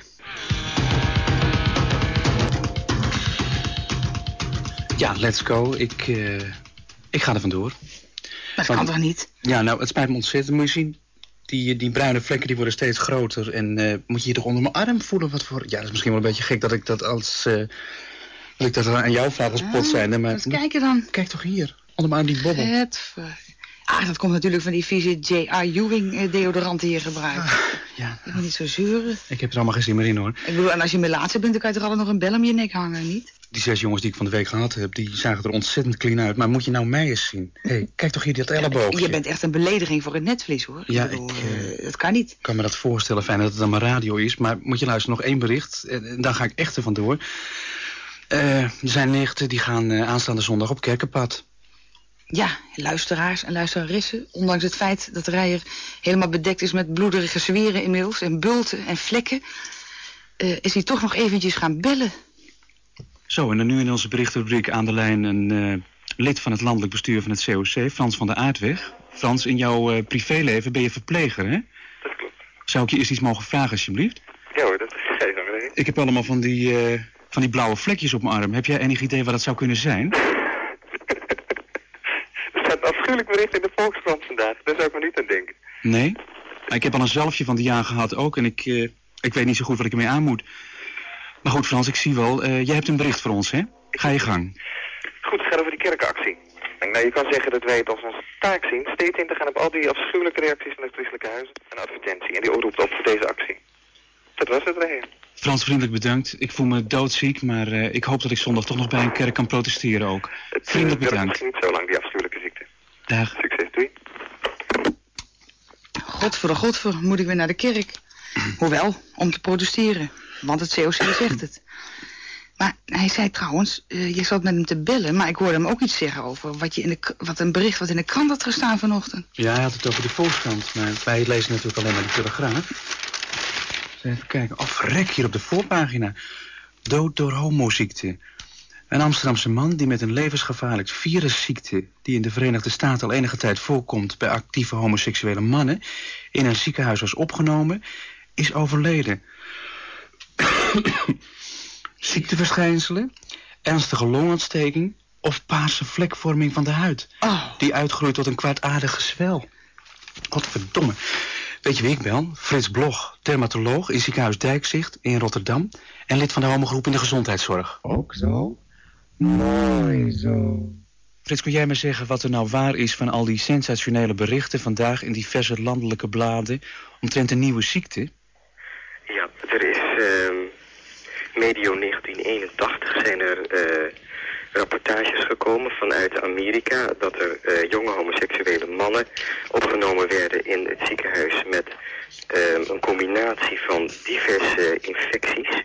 Ja, let's go. Ik, uh, ik ga er vandoor. Dat kan toch niet? Ja, nou, het spijt me ontzettend. Moet je zien, die, die bruine vlekken die worden steeds groter. En uh, moet je hier toch onder mijn arm voelen? Wat voor... Ja, dat is misschien wel een beetje gek dat ik dat als... Uh, dat ik dat aan jou vraag als pot zijn. Maar... kijken dan. Kijk toch hier. Onder mijn die bobbel. Het Ah, dat komt natuurlijk van die vieze J.R. Ewing deodorant die je gebruikt. Ah, ja. Ik moet niet zo zuren. Ik heb er allemaal geen zin meer in, hoor. Ik bedoel, en als je laatste bent, dan kan je toch altijd nog een bel om je nek hangen, niet? Die zes jongens die ik van de week gehad heb, die zagen er ontzettend clean uit. Maar moet je nou mij eens zien? Hé, hey, kijk toch hier dat elleboog. Je bent echt een belediging voor het netvlies, hoor. Ja, ik... Bedoel, ik uh, dat kan niet. Ik kan me dat voorstellen, fijn dat het dan maar radio is. Maar moet je luisteren, nog één bericht. En dan ga ik echt er vandoor. Uh, er zijn nichten die gaan uh, aanstaande zondag op kerkenpad. Ja, luisteraars en luisteraressen. Ondanks het feit dat Rijer helemaal bedekt is met bloederige zweren inmiddels... en bulten en vlekken... Uh, is hij toch nog eventjes gaan bellen. Zo, en dan nu in onze berichtenrubriek aan de lijn... een uh, lid van het landelijk bestuur van het COC, Frans van der Aardweg. Frans, in jouw uh, privéleven ben je verpleger, hè? Dat klopt. Zou ik je eerst iets mogen vragen, alsjeblieft? Ja hoor, dat is geen probleem. Ik heb allemaal van die, van die blauwe vlekjes op mijn arm. Heb jij enig idee wat dat zou kunnen zijn? Afschuwelijk bericht in de Volkskrant vandaag. Daar zou ik me niet aan denken. Nee? Ik heb al een zelfje van die jaar gehad ook en ik, uh, ik weet niet zo goed wat ik ermee aan moet. Maar goed, Frans, ik zie wel. Uh, jij hebt een bericht voor ons, hè? Ga je gang. Goed, het gaat over die kerkactie. Nou, je kan zeggen dat wij het als onze taak zien steeds in te gaan op al die afschuwelijke reacties van het christelijke huizen. Een advertentie en die oproept op voor deze actie. Dat was het, Reheer. Frans, vriendelijk bedankt. Ik voel me doodziek, maar uh, ik hoop dat ik zondag toch nog bij een kerk kan protesteren ook. Het, vriendelijk bedankt. Het niet zo lang, die afschuwelijke ziekte. Dag. Succes, doei. Godver, godver, moet ik weer naar de kerk. Hoewel, om te protesteren. Want het COC zegt het. Maar hij zei trouwens, uh, je zat met hem te bellen... maar ik hoorde hem ook iets zeggen over wat, je in de, wat een bericht wat in de krant had gestaan vanochtend. Ja, hij had het over de Volkskrant. Maar wij lezen natuurlijk alleen maar de Telegraaf. Even kijken. Oh, verrek, hier op de voorpagina. Dood door homoziekte. Een Amsterdamse man die met een levensgevaarlijk virusziekte... die in de Verenigde Staten al enige tijd voorkomt... bij actieve homoseksuele mannen... in een ziekenhuis was opgenomen, is overleden. [COUGHS] Ziekteverschijnselen, ernstige longontsteking... of paarse vlekvorming van de huid... Oh. die uitgroeit tot een kwaadaardig gezwel. Godverdomme. Weet je wie ik ben? Frits Blog, dermatoloog in ziekenhuis Dijkzicht in Rotterdam... en lid van de homogroep in de gezondheidszorg. Ook zo? Mooi zo. Frits, kun jij me zeggen wat er nou waar is van al die sensationele berichten... vandaag in diverse landelijke bladen omtrent een nieuwe ziekte? Ja, er is uh, medio 1981 zijn er uh, rapportages gekomen vanuit Amerika... dat er uh, jonge homoseksuele mannen opgenomen werden in het ziekenhuis... met uh, een combinatie van diverse infecties...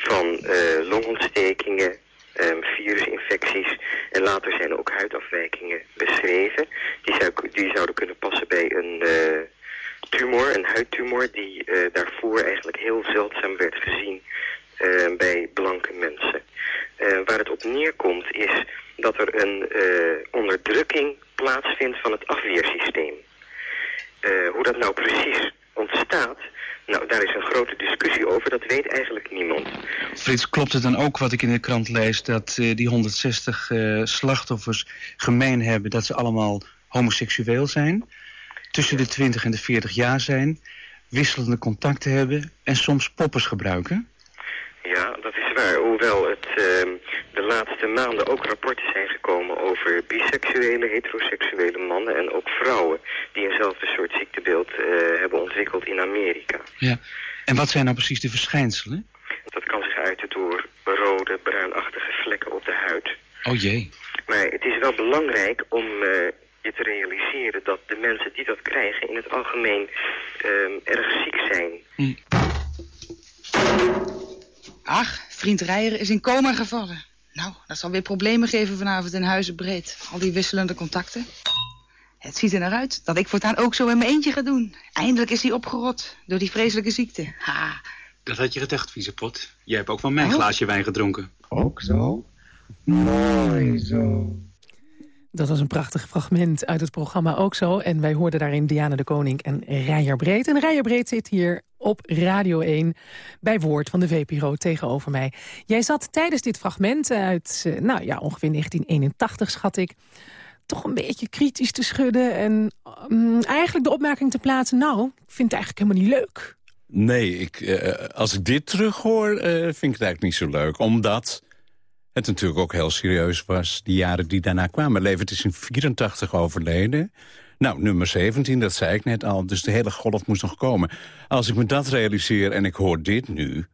van longontstekingen, um, virusinfecties en later zijn ook huidafwijkingen beschreven. Die, zou, die zouden kunnen passen bij een uh, tumor, een huidtumor, die uh, daarvoor eigenlijk heel zeldzaam werd gezien uh, bij blanke mensen. waar het op neerkomt is dat er een onderdrukking plaatsvindt van het afweersysteem. hoe dat nou precies ontstaat, nou, daar is een grote discussie over. Dat weet eigenlijk niemand. Frits, klopt het dan ook wat ik in de krant lees... dat uh, die 160 uh, slachtoffers gemeen hebben... dat ze allemaal homoseksueel zijn... tussen de 20 en de 40 jaar zijn... wisselende contacten hebben... en soms poppers gebruiken? Ja, dat is waar. Hoewel het uh, de laatste maanden ook rapporten zijn gekomen over biseksuele, heteroseksuele mannen en ook vrouwen die eenzelfde soort ziektebeeld uh, hebben ontwikkeld in Amerika. Ja, en wat zijn nou precies de verschijnselen? Dat kan zich uiten door rode, bruinachtige vlekken op de huid. Oh jee. Maar het is wel belangrijk om uh, je te realiseren dat de mensen die dat krijgen in het algemeen ehm, erg ziek zijn. Hm. Ach, vriend Rijer is in coma gevallen. Nou, dat zal weer problemen geven vanavond in Huizen Breed. Al die wisselende contacten. Het ziet er naar uit dat ik voortaan ook zo in mijn eentje ga doen. Eindelijk is hij opgerot door die vreselijke ziekte. Ha. Dat had je gedacht, vieze pot. Jij hebt ook van mijn oh. glaasje wijn gedronken. Ook zo? Mooi zo. Dat was een prachtig fragment uit het programma Ook Zo. En wij hoorden daarin Diana de Koning en Rijer Breed. En Rijer Breed zit hier op Radio 1 bij Woord van de VPRO tegenover mij. Jij zat tijdens dit fragment uit, eh, nou ja, ongeveer 1981 schat ik... toch een beetje kritisch te schudden en um, eigenlijk de opmerking te plaatsen... nou, ik vind het eigenlijk helemaal niet leuk. Nee, ik, uh, als ik dit terughoor, uh, vind ik het eigenlijk niet zo leuk. Omdat het natuurlijk ook heel serieus was, die jaren die daarna kwamen. Levert is in 84 overleden. Nou, nummer 17, dat zei ik net al. Dus de hele golf moest nog komen. Als ik me dat realiseer en ik hoor dit nu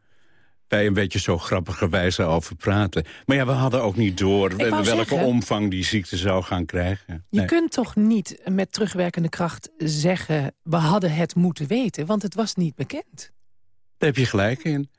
bij een beetje zo grappige wijze over praten. Maar ja, we hadden ook niet door welke omvang die ziekte zou gaan krijgen. Je kunt toch niet met terugwerkende kracht zeggen... we hadden het moeten weten, want het was niet bekend. Daar heb je gelijk in.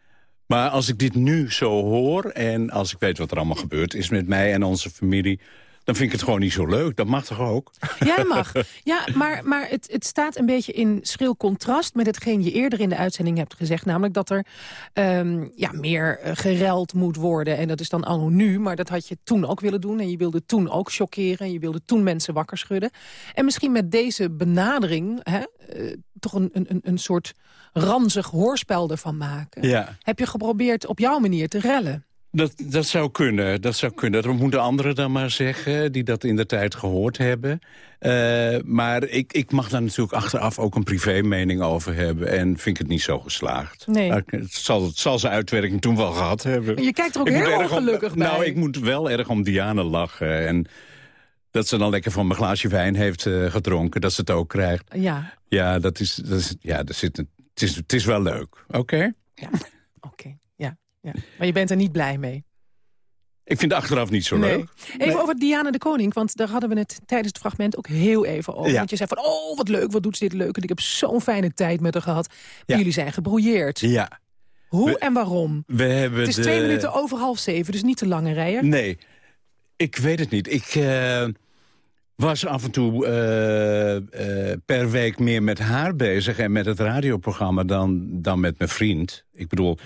Maar als ik dit nu zo hoor en als ik weet wat er allemaal gebeurd is met mij en onze familie dan vind ik het gewoon niet zo leuk. Dat mag toch ook? [LAUGHS] Jij mag. Ja, maar, maar het, het staat een beetje in schril contrast... met hetgeen je eerder in de uitzending hebt gezegd. Namelijk dat er um, ja, meer uh, gereld moet worden. En dat is dan anno nu, maar dat had je toen ook willen doen. En je wilde toen ook chockeren. En je wilde toen mensen wakker schudden. En misschien met deze benadering... Hè, uh, toch een, een, een soort ranzig hoorspel ervan maken. Ja. Heb je geprobeerd op jouw manier te rellen? Dat, dat zou kunnen, dat zou kunnen. Dat moeten anderen dan maar zeggen, die dat in de tijd gehoord hebben. Uh, maar ik, ik mag daar natuurlijk achteraf ook een privé mening over hebben... en vind ik het niet zo geslaagd. Nee. het, zal, het zal zijn uitwerking toen wel gehad hebben. Je kijkt er ook ik heel ongelukkig bij. Nou, ik moet wel erg om Diana lachen. En dat ze dan lekker van mijn glaasje wijn heeft uh, gedronken, dat ze het ook krijgt. Ja. Ja, dat is, dat is, ja dat zit, het, is, het is wel leuk. Oké? Ja. Ja. Maar je bent er niet blij mee? Ik vind het achteraf niet zo leuk. Even over Diana de Koning, want daar hadden we het tijdens het fragment ook heel even over. Want je zei van, oh wat leuk, wat doet ze dit leuk. En ik heb zo'n fijne tijd met haar gehad. Jullie zijn gebrouilleerd. Ja. Hoe en waarom? We hebben het is twee minuten over half zeven, dus niet te lange rijden. Nee, ik weet het niet. Ik uh, was af en toe uh, uh, per week meer met haar bezig... en met het radioprogramma dan, dan met mijn vriend. Ik bedoel,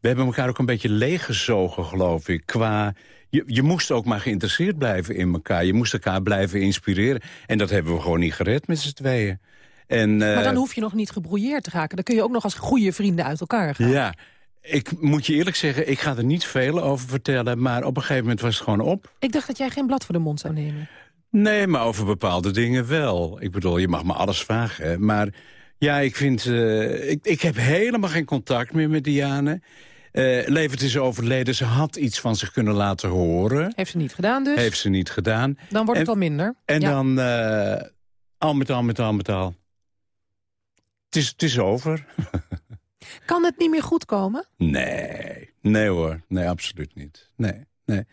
we hebben elkaar ook een beetje leeggezogen, geloof ik. Qua, je, je moest ook maar geïnteresseerd blijven in elkaar. Je moest elkaar blijven inspireren. En dat hebben we gewoon niet gered met z'n tweeën. En, maar dan hoef je nog niet gebrouilleerd te raken. Dan kun je ook nog als goede vrienden uit elkaar gaan. Ja, ik moet je eerlijk zeggen, ik ga er niet veel over vertellen... maar op een gegeven moment was het gewoon op. Ik dacht dat jij geen blad voor de mond zou nemen. Nee, maar over bepaalde dingen wel. Ik bedoel, je mag me alles vragen. Maar ja, ik vind... Uh, ik, ik heb helemaal geen contact meer met Diane. Uh, Levert is overleden, ze had iets van zich kunnen laten horen. Heeft ze niet gedaan dus? Heeft ze niet gedaan. Dan wordt het al minder. En dan uh, al met al met al met al. Het is, het is over. kan het niet meer goed komen? Nee, nee hoor. Nee, absoluut niet. Nee, nee.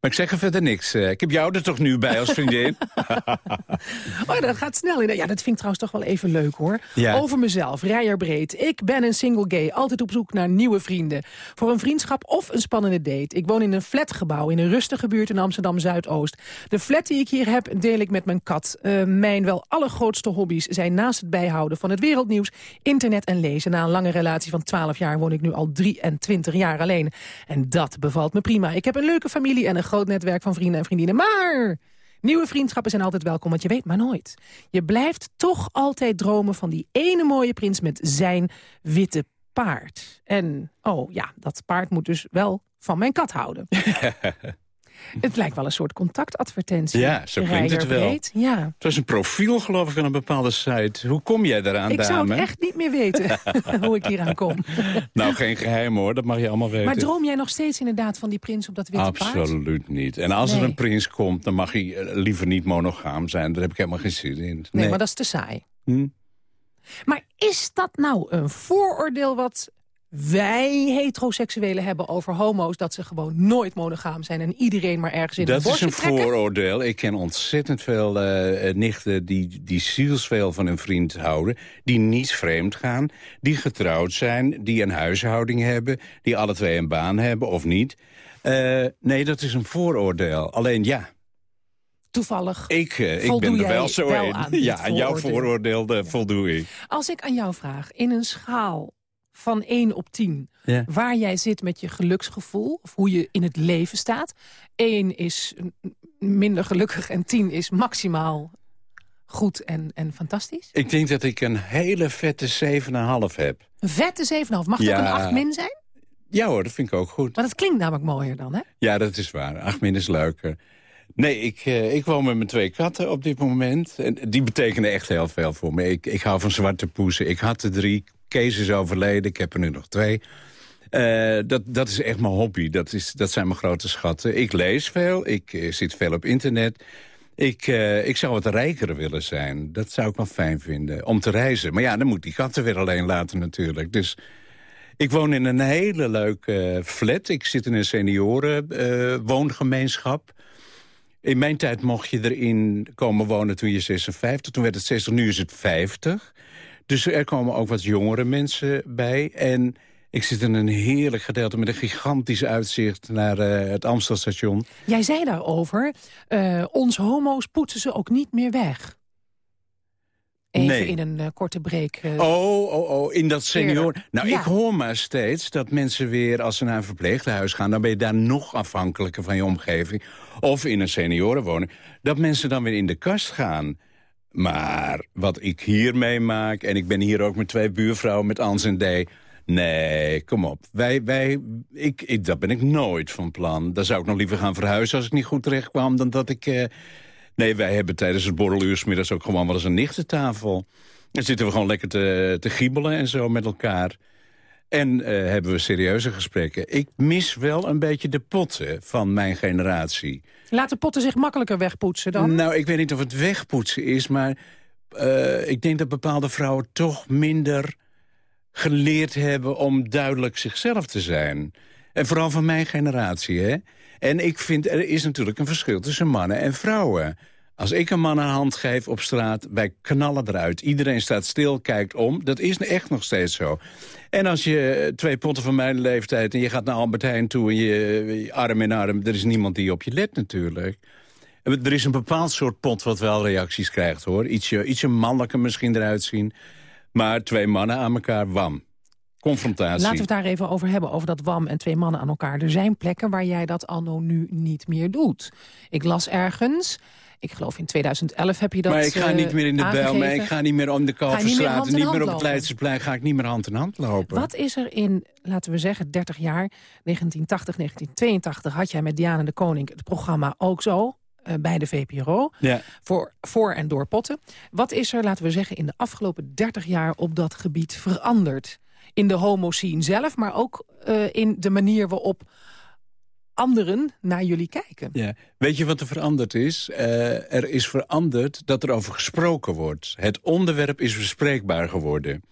Maar ik zeg er verder niks. Eh, ik heb jou er toch nu bij als vriendin? [LAUGHS] oh, dat gaat snel. In. Ja, dat vind ik trouwens toch wel even leuk, hoor. Ja. Over mezelf, Breed. Ik ben een single gay, altijd op zoek naar nieuwe vrienden. Voor een vriendschap of een spannende date. Ik woon in een flatgebouw in een rustige buurt in Amsterdam-Zuidoost. De flat die ik hier heb, deel ik met mijn kat. Uh, mijn wel allergrootste hobby's zijn naast het bijhouden van het wereldnieuws... internet en lezen. Na een lange relatie van 12 jaar woon ik nu al 23 jaar alleen. En dat bevalt me prima. Ik heb een leuke familie en een groot netwerk van vrienden en vriendinnen. Maar nieuwe vriendschappen zijn altijd welkom, want je weet maar nooit. Je blijft toch altijd dromen van die ene mooie prins met zijn witte paard. En, oh ja, dat paard moet dus wel van mijn kat houden. [LAUGHS] Het lijkt wel een soort contactadvertentie. Ja, zo klinkt het wel. Ja. Het was een profiel, geloof ik, aan een bepaalde site. Hoe kom jij daaraan, ik dame? Ik zou het echt niet meer weten [LAUGHS] hoe ik hier aan kom. [LAUGHS] nou, geen geheim hoor, dat mag je allemaal weten. Maar droom jij nog steeds inderdaad van die prins op dat witte Absoluut paard? Absoluut niet. En als er een prins komt, dan mag hij eh, liever niet monogaam zijn. Daar heb ik helemaal geen zin in. Nee, nee maar dat is te saai. Hm? Maar is dat nou een vooroordeel wat wij heteroseksuelen hebben over homo's... dat ze gewoon nooit monogaam zijn en iedereen maar ergens in dat is een trekken. vooroordeel. Ik ken ontzettend veel uh, nichten die, die zielsveel van hun vriend houden... die niet vreemd gaan, die getrouwd zijn, die een huishouding hebben... die alle twee een baan hebben of niet. Uh, nee, dat is een vooroordeel. Alleen ja... Toevallig ik, uh, ik ben er wel zo wel. Aan ja, aan jouw vooroordeel ja. voldoe ik. Als ik aan jou vraag, in een schaal van 1 op 10... Ja. waar jij zit met je geluksgevoel, of hoe je in het leven staat. 1 is minder gelukkig en 10 is maximaal goed en, en fantastisch? Ik denk dat ik een hele vette 7,5 heb. Een vette 7,5? Mag ja. ook een 8 min zijn? Ja hoor, dat vind ik ook goed. Maar dat klinkt namelijk mooier dan, hè? Ja, dat is waar. 8 min is leuker. Nee, ik, uh, ik woon met mijn twee katten op dit moment. En die betekenen echt heel veel voor me. Ik, ik hou van zwarte poezen. Ik had er drie. Kees is overleden. Ik heb er nu nog twee. Uh, dat, dat is echt mijn hobby. Dat, is, dat zijn mijn grote schatten. Ik lees veel. Ik uh, zit veel op internet. Ik, uh, ik zou wat rijker willen zijn. Dat zou ik wel fijn vinden. Om te reizen. Maar ja, dan moet die katten weer alleen laten natuurlijk. Dus ik woon in een hele leuke flat. Ik zit in een seniorenwoongemeenschap. In mijn tijd mocht je erin komen wonen toen je 56. Toen werd het 60, nu is het 50. Dus er komen ook wat jongere mensen bij. En ik zit in een heerlijk gedeelte met een gigantisch uitzicht naar uh, het Amstelstation. Jij zei daarover, uh, ons homo's poetsen ze ook niet meer weg. Even nee. in een uh, korte break. oh, oh, oh, in dat senior... Nou, ja. ik hoor maar steeds dat mensen weer, als ze naar een verpleeghuis gaan... dan ben je daar nog afhankelijker van je omgeving. Of in een seniorenwoning. Dat mensen dan weer in de kast gaan. Maar wat ik hier meemaak... en ik ben hier ook met twee buurvrouwen met Ans en D... Nee, kom op. Wij, wij, ik, dat ben ik nooit van plan. Daar zou ik nog liever gaan verhuizen als ik niet goed terecht kwam... dan dat ik... Uh... Nee, wij hebben tijdens het borreluur 's middags ook gewoon wel eens een nichtentafel. Dan zitten we gewoon lekker te, te giebelen en zo met elkaar. En uh, hebben we serieuze gesprekken. Ik mis wel een beetje de potten van mijn generatie. Laten potten zich makkelijker wegpoetsen dan? Nou, ik weet niet of het wegpoetsen is, maar... Uh, ik denk dat bepaalde vrouwen toch minder geleerd hebben om duidelijk zichzelf te zijn. En vooral van mijn generatie, hè. En ik vind, er is natuurlijk een verschil tussen mannen en vrouwen. Als ik een man een hand geef op straat, wij knallen eruit. Iedereen staat stil, kijkt om. Dat is echt nog steeds zo. En als je twee potten van mijn leeftijd... en je gaat naar Albert Heijn toe en je, arm in arm... er is niemand die op je let natuurlijk. Er is een bepaald soort pot wat wel reacties krijgt, hoor. Ietsje, ietsje mannelijker misschien eruit zien... Maar twee mannen aan elkaar, wam. Confrontatie. Laten we het daar even over hebben, over dat wam en twee mannen aan elkaar. Er zijn plekken waar jij dat anno nu niet meer doet. Ik las ergens... Ik geloof in 2011 heb je dat Maar ik ga niet meer in de aangegeven. Bijl, maar ik ga niet meer om de Kalverstraat... niet, niet meer op het Leidseplein, ga ik niet meer hand in hand lopen. Wat is er in, laten we zeggen, 30 jaar, 1980, 1982... had jij met Diana de Koning het programma Ook Zo... Uh, bij de VPRO, ja. voor, voor en door potten. Wat is er, laten we zeggen, in de afgelopen 30 jaar op dat gebied veranderd? In de homoscene zelf, maar ook uh, in de manier waarop anderen naar jullie kijken. Ja. Weet je wat er veranderd is? Uh, er is veranderd dat er over gesproken wordt. Het onderwerp is bespreekbaar geworden.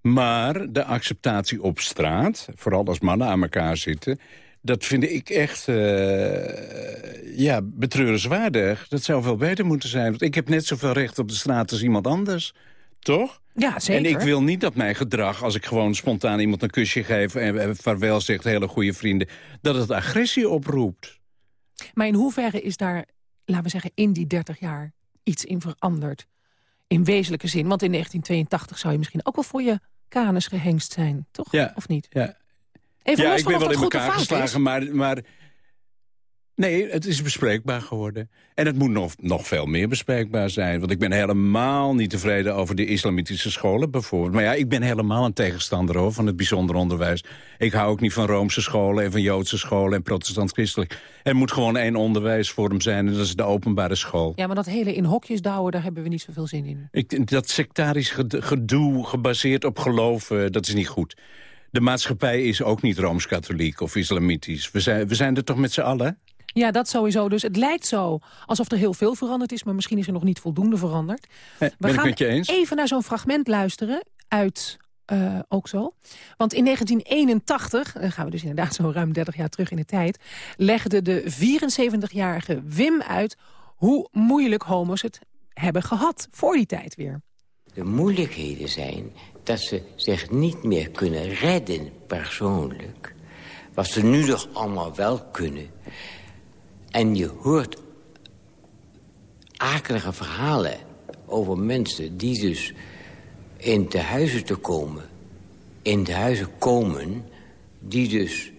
Maar de acceptatie op straat, vooral als mannen aan elkaar zitten... dat vind ik echt uh, ja, betreurenswaardig. Dat zou veel beter moeten zijn. Want ik heb net zoveel recht op de straat als iemand anders. Toch? Ja, zeker. En ik wil niet dat mijn gedrag, als ik gewoon spontaan iemand een kusje geef... en vaarwel zegt, hele goede vrienden, dat het agressie oproept. Maar in hoeverre is daar, laten we zeggen, in die 30 jaar iets in veranderd? In wezenlijke zin, want in 1982 zou je misschien ook wel voor je kanus gehengst zijn, toch? Ja. Of niet? Ja, Even ja ik ben wel in elkaar geslagen, is. maar, maar... Nee, het is bespreekbaar geworden. En het moet nog, nog veel meer bespreekbaar zijn. Want ik ben helemaal niet tevreden over de islamitische scholen bijvoorbeeld. Maar ja, ik ben helemaal een tegenstander hoor, van het bijzonder onderwijs. Ik hou ook niet van Roomse scholen en van Joodse scholen en protestant-christelijk. Er moet gewoon één onderwijsvorm zijn en dat is de openbare school. Ja, maar dat hele in hokjes douwen, daar hebben we niet zoveel zin in. Ik, dat sectarisch gedoe gebaseerd op geloof, uh, dat is niet goed. De maatschappij is ook niet Rooms-Katholiek of islamitisch. We zijn, we zijn er toch met z'n allen? Ja, dat sowieso. Dus het lijkt zo alsof er heel veel veranderd is... maar misschien is er nog niet voldoende veranderd. We gaan met je eens? even naar zo'n fragment luisteren uit uh, ook zo. Want in 1981, dan gaan we dus inderdaad zo ruim 30 jaar terug in de tijd... legde de 74-jarige Wim uit hoe moeilijk homo's het hebben gehad voor die tijd weer. De moeilijkheden zijn dat ze zich niet meer kunnen redden persoonlijk. Wat ze nu nog allemaal wel kunnen. En je hoort akelige verhalen over mensen die dus in de huizen te komen. In de huizen komen die dus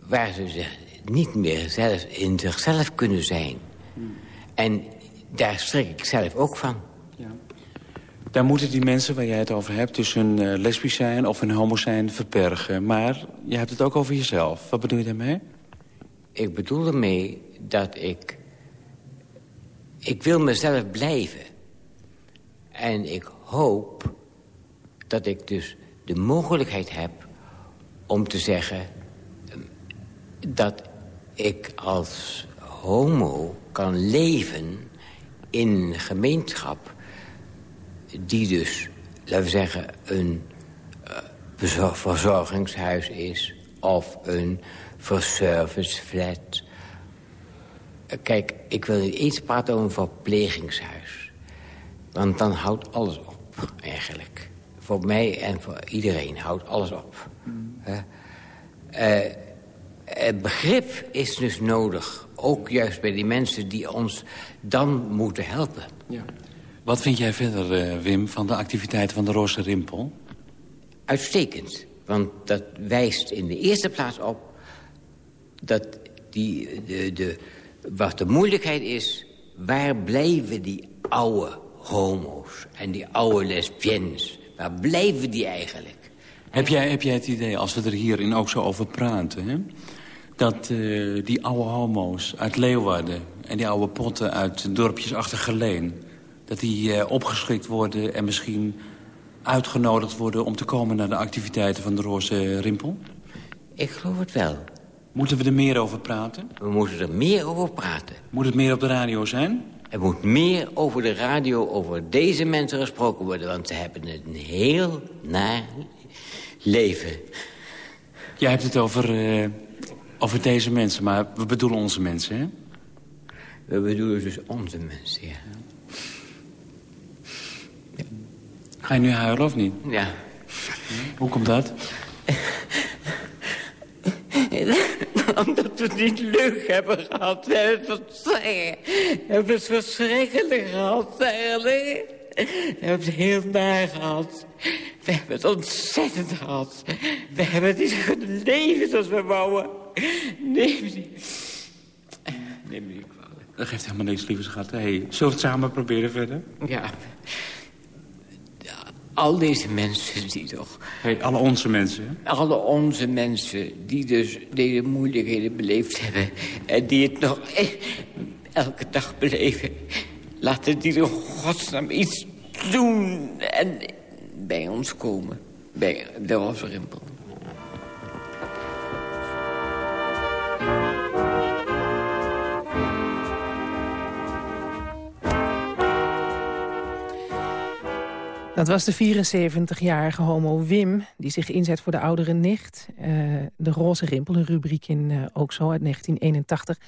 waar ze zich niet meer zelf in zichzelf kunnen zijn. En daar schrik ik zelf ook van. Ja. Daar moeten die mensen waar jij het over hebt... dus hun uh, lesbisch zijn of hun homo zijn verbergen. Maar je hebt het ook over jezelf. Wat bedoel je daarmee? Ik bedoel ermee dat ik... Ik wil mezelf blijven. En ik hoop dat ik dus de mogelijkheid heb om te zeggen... dat ik als homo kan leven in een gemeenschap... die dus, laten we zeggen, een uh, verzorgingshuis is... of een verserviceflat. Kijk, ik wil niet eens praten over een verplegingshuis. Want dan houdt alles op, eigenlijk. Voor mij en voor iedereen houdt alles op. Mm. het begrip is dus nodig ook juist bij die mensen die ons dan moeten helpen. Ja. Wat vind jij verder, uh, Wim, van de activiteiten van de Roze Rimpel? Uitstekend. Want dat wijst in de eerste plaats op... dat die, de, de, wat de moeilijkheid is... waar blijven die oude homo's en die oude lesbiennes? Waar blijven die eigenlijk? Heb jij, heb jij het idee, als we er hierin ook zo over praten... Hè? dat uh, die oude homo's uit Leeuwarden... en die oude potten uit dorpjes achter Geleen... dat die uh, opgeschikt worden en misschien uitgenodigd worden... om te komen naar de activiteiten van de Roze Rimpel? Ik geloof het wel. Moeten we er meer over praten? We moeten er meer over praten. Moet het meer op de radio zijn? Er moet meer over de radio, over deze mensen gesproken worden... want ze hebben een heel naar leven. Jij hebt het over... Uh over deze mensen, maar we bedoelen onze mensen, hè? We bedoelen dus onze mensen, ja. ja. Ga je nu huilen of niet? Ja. Hoe komt dat? [LAUGHS] [LAUGHS] Omdat we niet leuk hebben gehad. We hebben het, verschrikkelijk gehad, eigenlijk. We hebben het heel naar gehad. We hebben het ontzettend gehad. We hebben het niet leven zoals we wouden. Neem me niet. Neem me niet kwalijk. Dat geeft helemaal niks, lieve schat. Hey, zullen we het samen proberen verder? Ja. Al deze mensen die toch... Hey, alle onze mensen, Alle onze mensen die dus deze moeilijkheden beleefd hebben... en die het nog elke dag beleven... laten die in godsnaam iets doen en bij ons komen. Bij de Rimpel. Dat was de 74-jarige homo Wim, die zich inzet voor de oudere nicht. Uh, de Roze Rimpel, een rubriek in uh, ook zo uit 1981.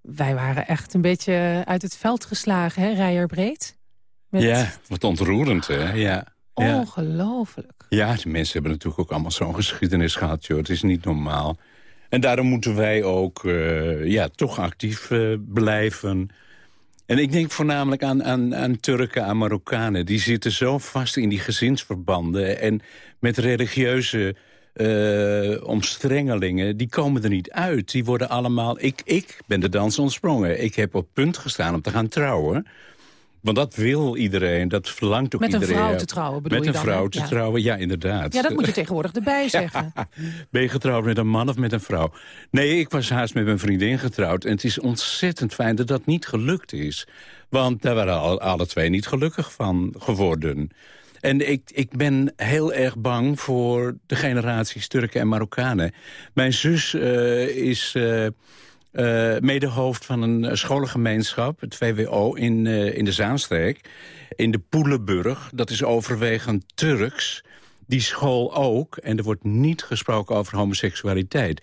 Wij waren echt een beetje uit het veld geslagen, hè, Rijer Breed? Met... Ja, wat ontroerend, hè? Ja. Ongelooflijk. Ja, de mensen hebben natuurlijk ook allemaal zo'n geschiedenis gehad, joh. Het is niet normaal. En daarom moeten wij ook uh, ja, toch actief blijven... En ik denk voornamelijk aan, aan, aan Turken, aan Marokkanen. Die zitten zo vast in die gezinsverbanden. En met religieuze uh, omstrengelingen, die komen er niet uit. Die worden allemaal... Ik, ik ben de dans ontsprongen. Ik heb op punt gestaan om te gaan trouwen. Want dat wil iedereen, dat verlangt ook iedereen. Met een vrouw te trouwen bedoel Met een vrouw te trouwen, ja, inderdaad. Ja, dat moet je [LAUGHS] tegenwoordig erbij zeggen. ben je getrouwd met een man of met een vrouw? Nee, ik was haast met mijn vriendin getrouwd. En het is ontzettend fijn dat dat niet gelukt is. Want daar waren al, alle twee niet gelukkig van geworden. En ik, ik ben heel erg bang voor de generaties Turken en Marokkanen. Mijn zus uh, is... Uh, uh, medehoofd van een eh, scholengemeenschap, het VWO, in, uh, in de Zaanstreek. In de Poelenburg, dat is overwegend Turks. die school ook. En er wordt niet gesproken over homoseksualiteit.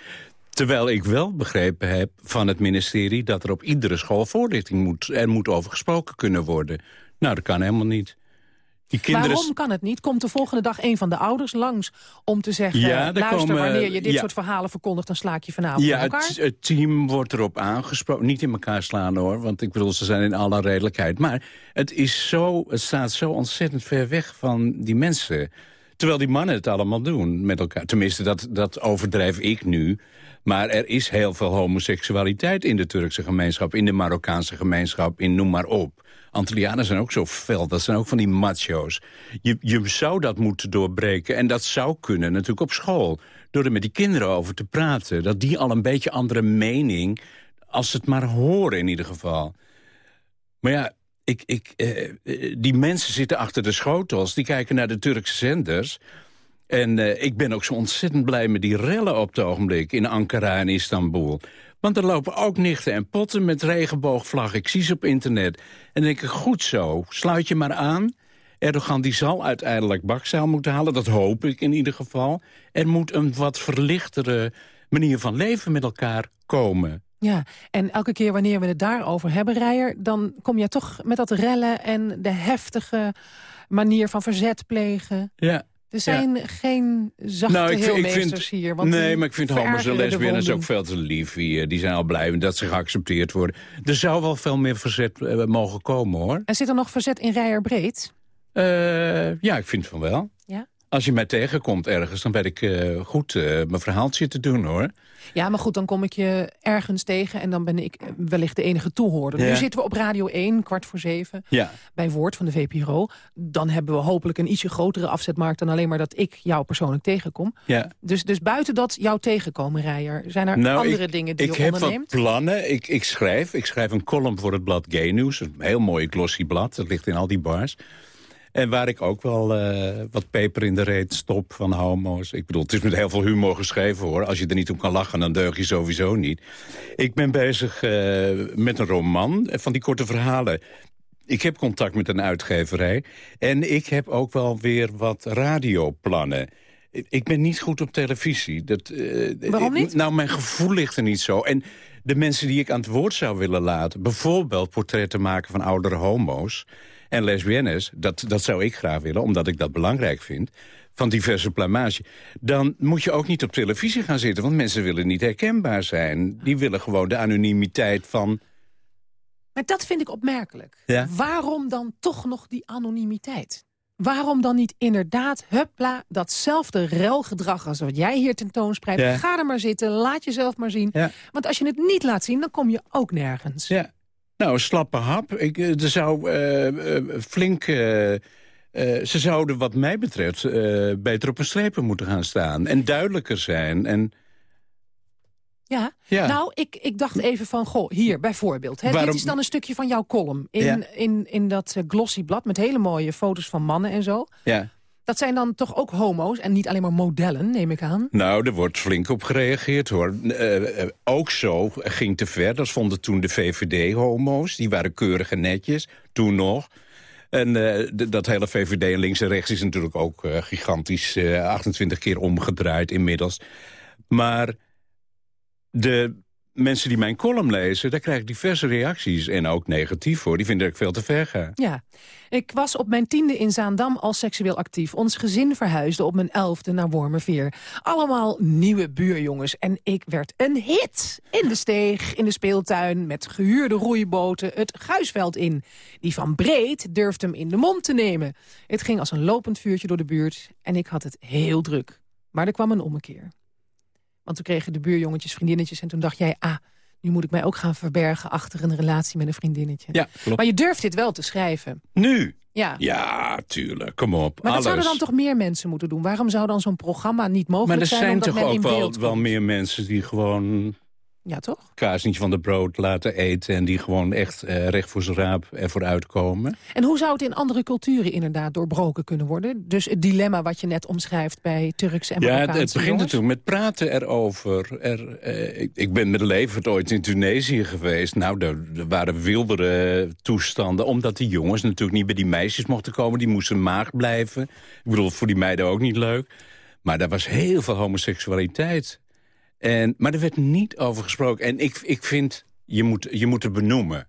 Terwijl ik wel begrepen heb van het ministerie... dat er op iedere school voorlichting moet, er moet over gesproken kunnen worden. Nou, dat kan helemaal niet. Die kinderen... Waarom kan het niet? Komt de volgende dag een van de ouders langs om te zeggen... Ja, luister, komen, wanneer je dit soort verhalen verkondigt... dan sla ik je vanavond ja, elkaar? Het, het team wordt erop aangesproken. Niet in elkaar slaan hoor, want ik bedoel, ze zijn in alle redelijkheid. Maar het, is zo, het staat zo ontzettend ver weg van die mensen... Terwijl die mannen het allemaal doen met elkaar. Tenminste, dat, dat overdrijf ik nu. Maar er is heel veel homoseksualiteit in de Turkse gemeenschap... in de Marokkaanse gemeenschap, in noem maar op. Antillianen zijn ook zo fel, dat zijn ook van die macho's. Je, je zou dat moeten doorbreken en dat zou kunnen natuurlijk op school. Door er met die kinderen over te praten. Dat die al een beetje andere mening, als ze het maar horen in ieder geval. Maar ja, ik, ik, eh, eh die mensen zitten achter de schotels, die kijken naar de Turkse zenders... En uh, ik ben ook zo ontzettend blij met die rellen op het ogenblik... in Ankara en Istanbul. Want er lopen ook nichten en potten met regenboogvlag. Ik zie ze op internet. En denk ik, goed zo, sluit je maar aan. Erdogan die zal uiteindelijk bakzeil moeten halen. Dat hoop ik in ieder geval. Er moet een wat verlichtere manier van leven met elkaar komen. Ja, en elke keer wanneer we het daarover hebben, Rijer... dan kom je toch met dat rellen en de heftige manier van verzet plegen. Ja, er zijn geen zachte nou, ik, heelmeesters vind, hier. Want nee, maar ik vind homo's en lesbiennes ook veel te lief hier. Die zijn al blij dat ze geaccepteerd worden. Er zou wel veel meer verzet uh, mogen komen, hoor. En zit er nog verzet in Rijerbreed? Uh, ja, ik vind van wel. Ja? Als je mij tegenkomt ergens, dan weet ik uh, goed mijn verhaaltje te doen, hoor. Ja, maar goed, dan kom ik je ergens tegen en dan ben ik wellicht de enige toehoorder. Nu zitten we op Radio 1, kwart voor zeven, ja. bij Woord van de VPRO. Dan hebben we hopelijk een ietsje grotere afzetmarkt dan alleen maar dat ik jou persoonlijk tegenkom. Ja. Dus, dus buiten dat jou tegenkomen, Rijer, zijn er nou, andere dingen die ik je onderneemt? Ik heb wat plannen. Ik, ik schrijf. Ik schrijf een column voor het blad Gay News. Een heel mooi glossy blad. Dat ligt in al die bars. En waar ik ook wel uh, wat peper in de reet stop van homo's. Ik bedoel, het is met heel veel humor geschreven hoor. Als je er niet om kan lachen, dan deug je sowieso niet. Ik ben bezig uh, met een roman van die korte verhalen. Ik heb contact met een uitgeverij. En ik heb ook wel weer wat radioplannen. Ik ben niet goed op televisie. Dat, uh, Waarom niet? nou, mijn gevoel ligt er niet zo. En de mensen die ik aan het woord zou willen laten... bijvoorbeeld portretten maken van oudere homo's en lesbiennes, dat, dat zou ik graag willen, omdat ik dat belangrijk vind van diverse plamage... dan moet je ook niet op televisie gaan zitten... want mensen willen niet herkenbaar zijn. Die willen gewoon de anonimiteit van... Maar dat vind ik opmerkelijk. Ja? Waarom dan toch nog die anonimiteit? Waarom dan niet inderdaad, huppla, datzelfde relgedrag als wat jij hier tentoonspreidt. Ja. Ga er maar zitten, laat jezelf maar zien. Ja. Want als je het niet laat zien, dan kom je ook nergens. Ja, nou, een slappe hap. Ik, eh, er zou uh, uh, flink... ze zouden wat mij betreft beter op een strepen moeten gaan staan. En duidelijker zijn. En... Ja. ja. nou, ik, ik dacht even van, goh, hier bijvoorbeeld. Hè, Dit is dan een stukje van jouw column. In, ja. in, in dat glossy blad met hele mooie foto's van mannen en zo. Ja. Dat zijn dan toch ook homo's en niet alleen maar modellen, neem ik aan? Nou, er wordt flink op gereageerd, hoor. Uh, ook zo ging te ver. Dat vonden toen de VVD-homo's. Die waren keurig en netjes, toen nog. En uh, dat hele VVD links en rechts is natuurlijk ook gigantisch... 28 keer omgedraaid inmiddels. Maar de mensen die mijn column lezen, daar krijg ik diverse reacties. En ook negatief voor. Die vinden ik veel te ver ga. Ja. Ik was op mijn tiende in Zaandam al seksueel actief. Ons gezin verhuisde op mijn elfde naar Wormerveer. Allemaal nieuwe buurjongens. En ik werd een hit. In de steeg, in de speeltuin, met gehuurde roeiboten het Guisveld in. Die van Breed durfde hem in de mond te nemen. Het ging als een lopend vuurtje door de buurt. En ik had het heel druk. Maar er kwam een ommekeer. Want toen kregen de buurjongetjes vriendinnetjes... en toen dacht jij, ah, nu moet ik mij ook gaan verbergen... achter een relatie met een vriendinnetje. Ja, klopt. Maar je durft dit wel te schrijven. Nu? Ja. Ja, tuurlijk. Kom op. Maar dat zouden dan toch meer mensen moeten doen? Waarom zou dan zo'n programma niet mogelijk zijn? Maar er zijn, toch ook wel, wel meer mensen die gewoon... Ja, toch? Kaas niet van de brood laten eten... en die gewoon echt uh, recht voor zijn raap ervoor uitkomen. En hoe zou het in andere culturen inderdaad doorbroken kunnen worden? Dus het dilemma wat je net omschrijft bij Turkse en Marokkaanse Ja, het, begint natuurlijk met praten erover. Er, uh, ik, ik, ben met Levert ooit in Tunesië geweest. Nou, er waren wildere toestanden. Omdat die jongens natuurlijk niet bij die meisjes mochten komen. Die moesten maag blijven. Ik bedoel, voor die meiden ook niet leuk. Maar daar was heel veel homoseksualiteit. En, maar er werd niet over gesproken. En ik, ik vind, je moet, je moet het benoemen.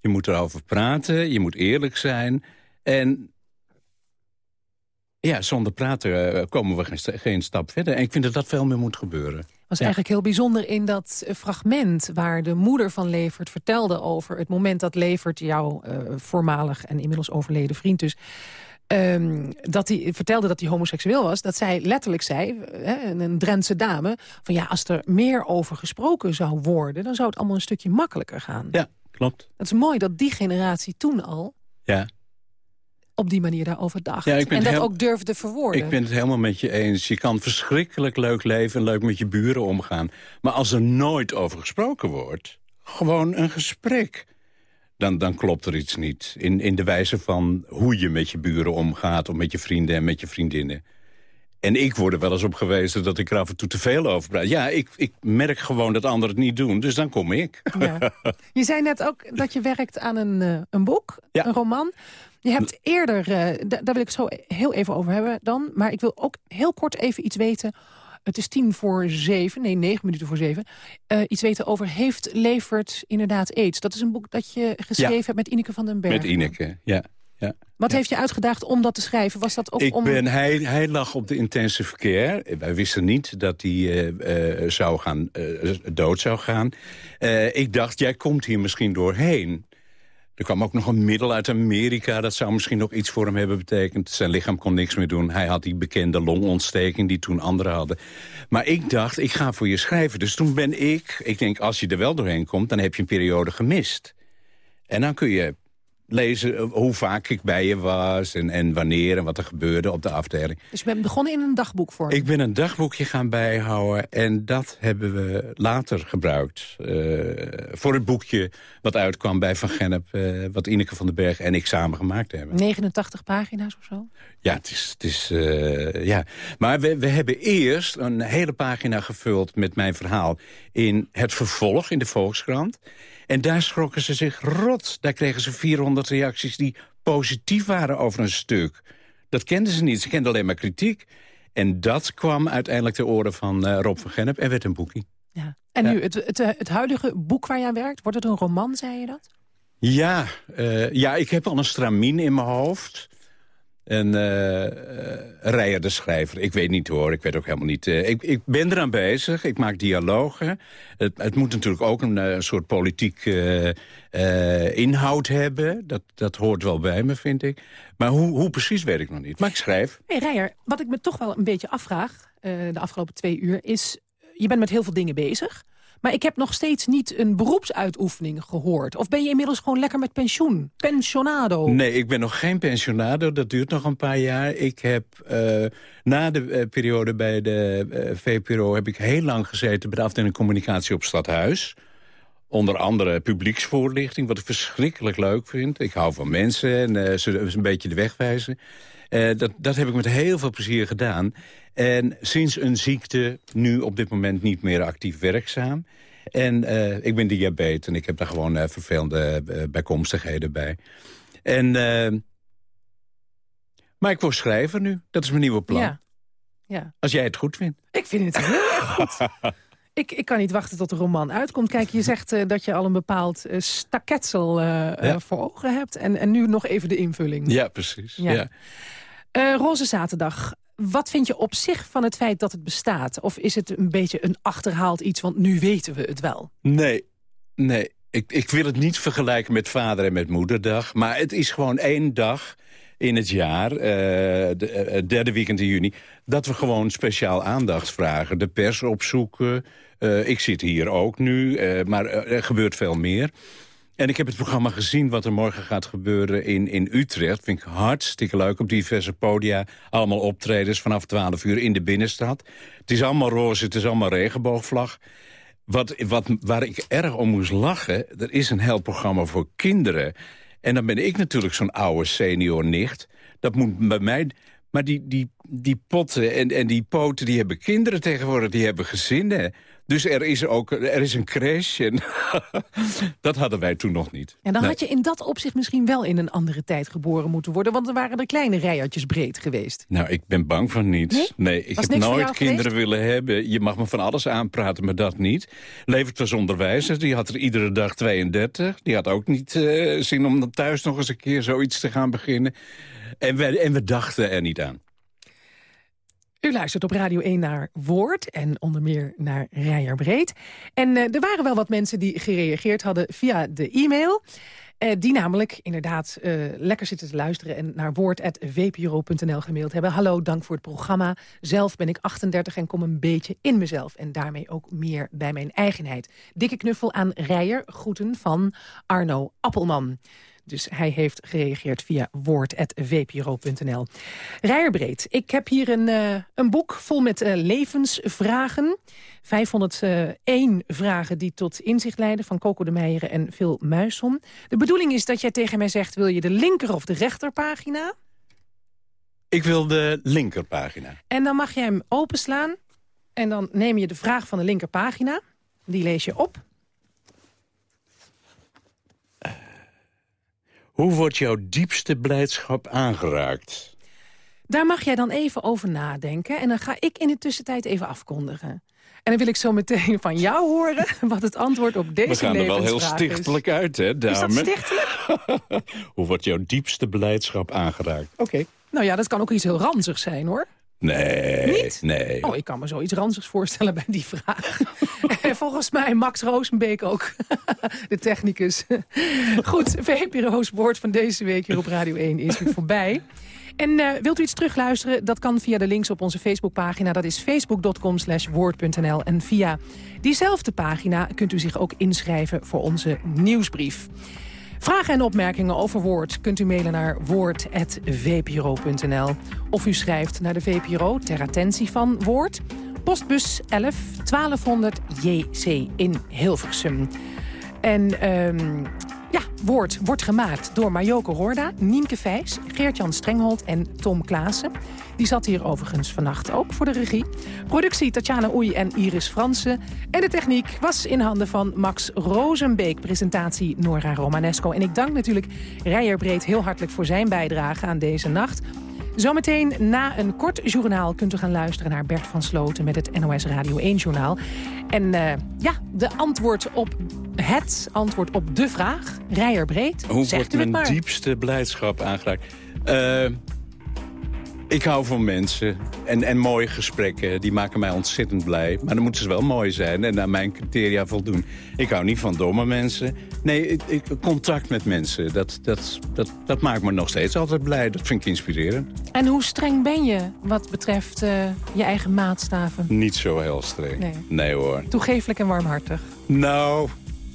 Je moet erover praten, je moet eerlijk zijn. En ja, zonder praten uh, komen we geen, geen, stap verder. En ik vind dat dat veel meer moet gebeuren. was ja. eigenlijk heel bijzonder in dat fragment... waar de moeder van Levert vertelde over het moment dat Levert... jouw uh, voormalig en inmiddels overleden vriend dus... Um, dat hij vertelde dat hij homoseksueel was... dat zij letterlijk zei, hè, een Drentse dame... van ja, als er meer over gesproken zou worden... dan zou het allemaal een stukje makkelijker gaan. Ja, klopt. Dat is mooi dat die generatie toen al... Ja. op die manier daarover dacht. Ja, en dat ook durfde verwoorden. Ik ben het helemaal met je eens. Je kan verschrikkelijk leuk leven en leuk met je buren omgaan. Maar als er nooit over gesproken wordt... gewoon een gesprek dan, dan klopt er iets niet. In, in de wijze van hoe je met je buren omgaat... of met je vrienden en met je vriendinnen. En ik word er wel eens op gewezen dat ik er af en toe te veel over praat. Ja, ik, ik merk gewoon dat anderen het niet doen, dus dan kom ik. Ja. [LAUGHS] Je zei net ook dat je werkt aan een, uh, een boek, ja. een roman. Je hebt eerder, uh, daar wil ik het zo heel even over hebben dan... maar ik wil ook heel kort even iets weten... Het is tien voor zeven, nee, negen minuten voor zeven. Uh, iets weten over Heeft Levert inderdaad aids? Dat is een boek dat je geschreven ja. hebt met Ineke van den Berg. Met Ineke, ja. ja. Wat ja. heeft je uitgedaagd om dat te schrijven? Was dat ook ik om... ben, hij, hij lag op de intensive care. Wij wisten niet dat hij uh, uh, zou gaan, dood zou gaan. ik dacht, jij komt hier misschien doorheen. Er kwam ook nog een middel uit Amerika. Dat zou misschien nog iets voor hem hebben betekend. Zijn lichaam kon niks meer doen. Hij had die bekende longontsteking die toen anderen hadden. Maar ik dacht, ik ga voor je schrijven. Dus toen ben ik... Ik denk, als je er wel doorheen komt, dan heb je een periode gemist. En dan kun je lezen hoe vaak ik bij je was... En, en wanneer en wat er gebeurde op de afdeling. Dus je bent begonnen in een dagboekvorm? Ik ben een dagboekje gaan bijhouden en dat hebben we later gebruikt. Uh, voor het boekje wat uitkwam bij Van Gennep... Uh, wat Ineke van den Berg en ik samen gemaakt hebben. 89 pagina's of zo? Ja, het is... Het is uh, ja. Maar we, we hebben eerst een hele pagina gevuld met mijn verhaal... in het vervolg in de Volkskrant... En daar schrokken ze zich rot. Daar kregen ze 400 reacties die positief waren over een stuk. Dat kenden ze niet. Ze kenden alleen maar kritiek. En dat kwam uiteindelijk te oren van uh, Rob van Gennep en werd een boekie. Ja. En ja. nu, het, het, het, huidige boek waar jij werkt, wordt het een roman, zei je dat? Ja, uh, ja ik heb al een stramien in mijn hoofd. En uh, Rijer de schrijver, ik weet niet hoor, ik weet ook helemaal niet. Uh, ik, ik ben eraan bezig, ik maak dialogen. Het, het moet natuurlijk ook een, een soort politiek inhoud hebben. Dat, dat hoort wel bij me, vind ik. Maar hoe, hoe precies weet ik nog niet. Maar ik schrijf. Hey Rijer, wat ik me toch wel een beetje afvraag de afgelopen twee uur... is, je bent met heel veel dingen bezig... Maar ik heb nog steeds niet een beroepsuitoefening gehoord. Of ben je inmiddels gewoon lekker met pensioen? Pensionado? Nee, ik ben nog geen pensionado. Dat duurt nog een paar jaar. Ik heb uh, na de uh, periode bij de uh, VPRO... heb ik heel lang gezeten bij de afdeling communicatie op Stadhuis. Onder andere publieksvoorlichting, wat ik verschrikkelijk leuk vind. Ik hou van mensen en ze een beetje de weg wijzen. dat, dat heb ik met heel veel plezier gedaan. En sinds een ziekte nu op dit moment niet meer actief werkzaam. En uh, ik ben diabetes en ik heb daar gewoon uh, vervelende uh, bijkomstigheden bij. En, maar ik word schrijver nu. Dat is mijn nieuwe plan. Ja. Ja. Als jij het goed vindt. Ik vind het heel erg goed. [LAUGHS] Ik, ik kan niet wachten tot de roman uitkomt. Kijk, je zegt uh, dat je al een bepaald uh, staketsel uh, ja. voor ogen hebt. En, en nu nog even de invulling. Ja, precies. Ja. ja. Roze Zaterdag. Wat vind je op zich van het feit dat het bestaat? Of is het een beetje een achterhaald iets, want nu weten we het wel? Nee, nee. Ik, ik wil het niet vergelijken met vader en met moederdag. Maar het is gewoon één dag in het jaar, uh, de uh, derde weekend in juni... dat we gewoon speciaal aandacht vragen. De pers opzoeken. Uh, ik zit hier ook nu, maar er gebeurt veel meer. En ik heb het programma gezien wat er morgen gaat gebeuren in, in Utrecht. Vind ik hartstikke leuk op diverse podia. Allemaal optredens vanaf 12 uur in de binnenstad. Het is allemaal roze, het is allemaal regenboogvlag. wat, wat, waar ik erg om moest lachen... er is een heel programma voor kinderen. En dan ben ik natuurlijk zo'n oude senior nicht. Dat moet bij mij... Maar die, die, die potten en, en die poten, die hebben kinderen tegenwoordig, die hebben gezinnen. Dus er is ook er is een crash. En [LAUGHS] dat hadden wij toen nog niet. En dan had je in dat opzicht misschien wel in een andere tijd geboren moeten worden. Want er waren er kleine rijertjes breed geweest. Nou, ik ben bang van niet. Nee, ik heb nooit kinderen willen hebben. Je mag me van alles aanpraten, maar dat niet. Levert was onderwijzer, die had er iedere dag 32. Die had ook niet uh, zin om dan thuis nog eens een keer zoiets te gaan beginnen. En we, en we dachten er niet aan. U luistert op Radio 1 naar Woord en onder meer naar Rijer Breed. En uh, er waren wel wat mensen die gereageerd hadden via de e-mail. Uh, die namelijk inderdaad uh, lekker zitten te luisteren... en naar woord.vpro.nl gemaild hebben. Hallo, dank voor het programma. Zelf ben ik 38 en kom een beetje in mezelf. En daarmee ook meer bij mijn eigenheid. Dikke knuffel aan Rijer. Groeten van Arno Appelman. Dus hij heeft gereageerd via woord.vpro.nl. Rijerbreed, ik heb hier een, uh, een boek vol met uh, levensvragen. 501 vragen die tot inzicht leiden van Coco de Meijeren en Phil Muisom. De bedoeling is dat jij tegen mij zegt, wil je de linker of de rechterpagina? Ik wil de linkerpagina. En dan mag jij hem openslaan en dan neem je de vraag van de linkerpagina. Die lees je op. Hoe wordt jouw diepste blijdschap aangeraakt? Daar mag jij dan even over nadenken. En dan ga ik in de tussentijd even afkondigen. En dan wil ik zo meteen van jou horen [LAUGHS] wat het antwoord op deze We gaan er wel heel stichtelijk is. uit, hè, dame? Is dat stichtelijk? [LAUGHS] Hoe wordt jouw diepste blijdschap aangeraakt? Oké. Nou ja, dat kan ook iets heel ranzigs zijn, hoor. Nee. Niet? Nee. Oh, ik kan me zoiets ranzigs voorstellen bij die vraag. [LAUGHS] en volgens mij Max Rosenbeek ook, [LAUGHS] de technicus. Goed, VPRO's woord van deze week hier op Radio 1 is weer voorbij. En uh, wilt u iets terugluisteren? Dat kan via de links op onze Facebookpagina. Dat is facebook.com slash woord.nl. En via diezelfde pagina kunt u zich ook inschrijven voor onze nieuwsbrief. Vragen en opmerkingen over Woord kunt u mailen naar woord.vpro.nl. Of u schrijft naar de VPRO ter attentie van Woord. Postbus 11 1200 JC in Hilversum. En um, ja, Woord wordt gemaakt door Marjoke Horda, Nienke Vijs, Geert-Jan Strenghold en Tom Klaassen. Die zat hier overigens vannacht ook voor de regie. Productie Tatjana Oei en Iris Fransen. En de techniek was in handen van Max Rosenbeek. Presentatie Nora Romanesco. En ik dank natuurlijk Rijer Breed heel hartelijk voor zijn bijdrage aan deze nacht. Zometeen na een kort journaal kunt u gaan luisteren naar Bert van Sloten met het NOS Radio 1-journaal. En uh, ja, de antwoord op het antwoord op de vraag, Rijer Breed, Hoe zegt wordt mijn diepste blijdschap aangeraakt? Uh, ik hou van mensen en, en mooie gesprekken. Die maken mij ontzettend blij. Maar dan moeten ze wel mooi zijn en aan mijn criteria voldoen. Ik hou niet van domme mensen. Nee, ik, ik, contact met mensen, dat, dat, dat, dat maakt me nog steeds altijd blij. Dat vind ik inspirerend. En hoe streng ben je wat betreft uh, je eigen maatstaven? Niet zo heel streng. Nee, nee hoor. Toegeeflijk en warmhartig? Nou,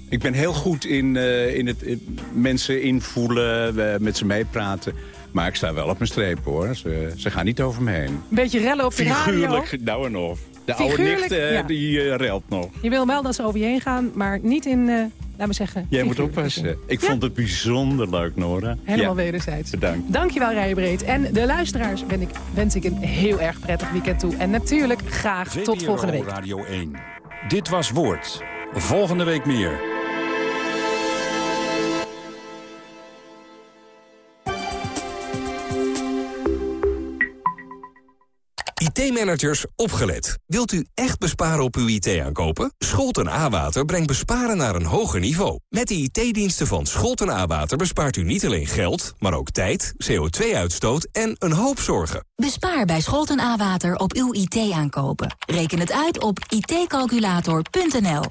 ik ben heel goed in, uh, in het in mensen invoelen, uh, met ze meepraten. Maar ik sta wel op mijn streep, hoor. Ze, ze gaan niet over me heen. Een beetje rellen op de Figuurlijk, radio? nou en of. De Figuurlijk, oude nicht, uh, ja. die uh, relt nog. Je wil wel dat ze over je heen gaan, maar niet in, uh, laten we zeggen... Jij moet oppassen. Ik Ja, vond het bijzonder leuk, Nora. Helemaal Ja. wederzijds. Bedankt. Dankjewel, Rijbreed. En de luisteraars ben ik, wens ik een heel erg prettig weekend toe. En natuurlijk graag tot volgende week. Radio 1. Dit was Woord. Volgende week meer. IT-managers, opgelet. Wilt u echt besparen op uw IT-aankopen? Scholten A-Water brengt besparen naar een hoger niveau. Met de IT-diensten van Scholten A-Water bespaart u niet alleen geld... maar ook tijd, CO2-uitstoot en een hoop zorgen. Bespaar bij Scholten A-Water op uw IT-aankopen. Reken het uit op itcalculator.nl.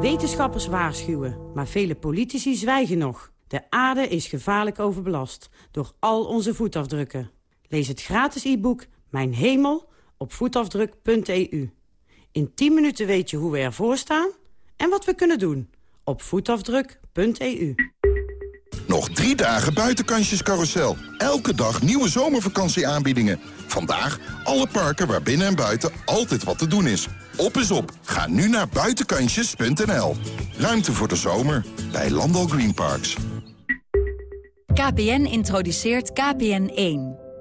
Wetenschappers waarschuwen, maar vele politici zwijgen nog. De aarde is gevaarlijk overbelast door al onze voetafdrukken. Lees het gratis e-book Mijn Hemel op voetafdruk.eu. In 10 minuten weet je hoe we ervoor staan en wat we kunnen doen op voetafdruk.eu. Nog drie dagen buitenkansjescarousel. Elke dag nieuwe zomervakantieaanbiedingen. Vandaag alle parken waar binnen en buiten altijd wat te doen is. Op is op. Ga nu naar buitenkansjes.nl. Ruimte voor de zomer bij Landal Green Parks. KPN introduceert KPN1.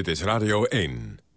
Dit is Radio 1.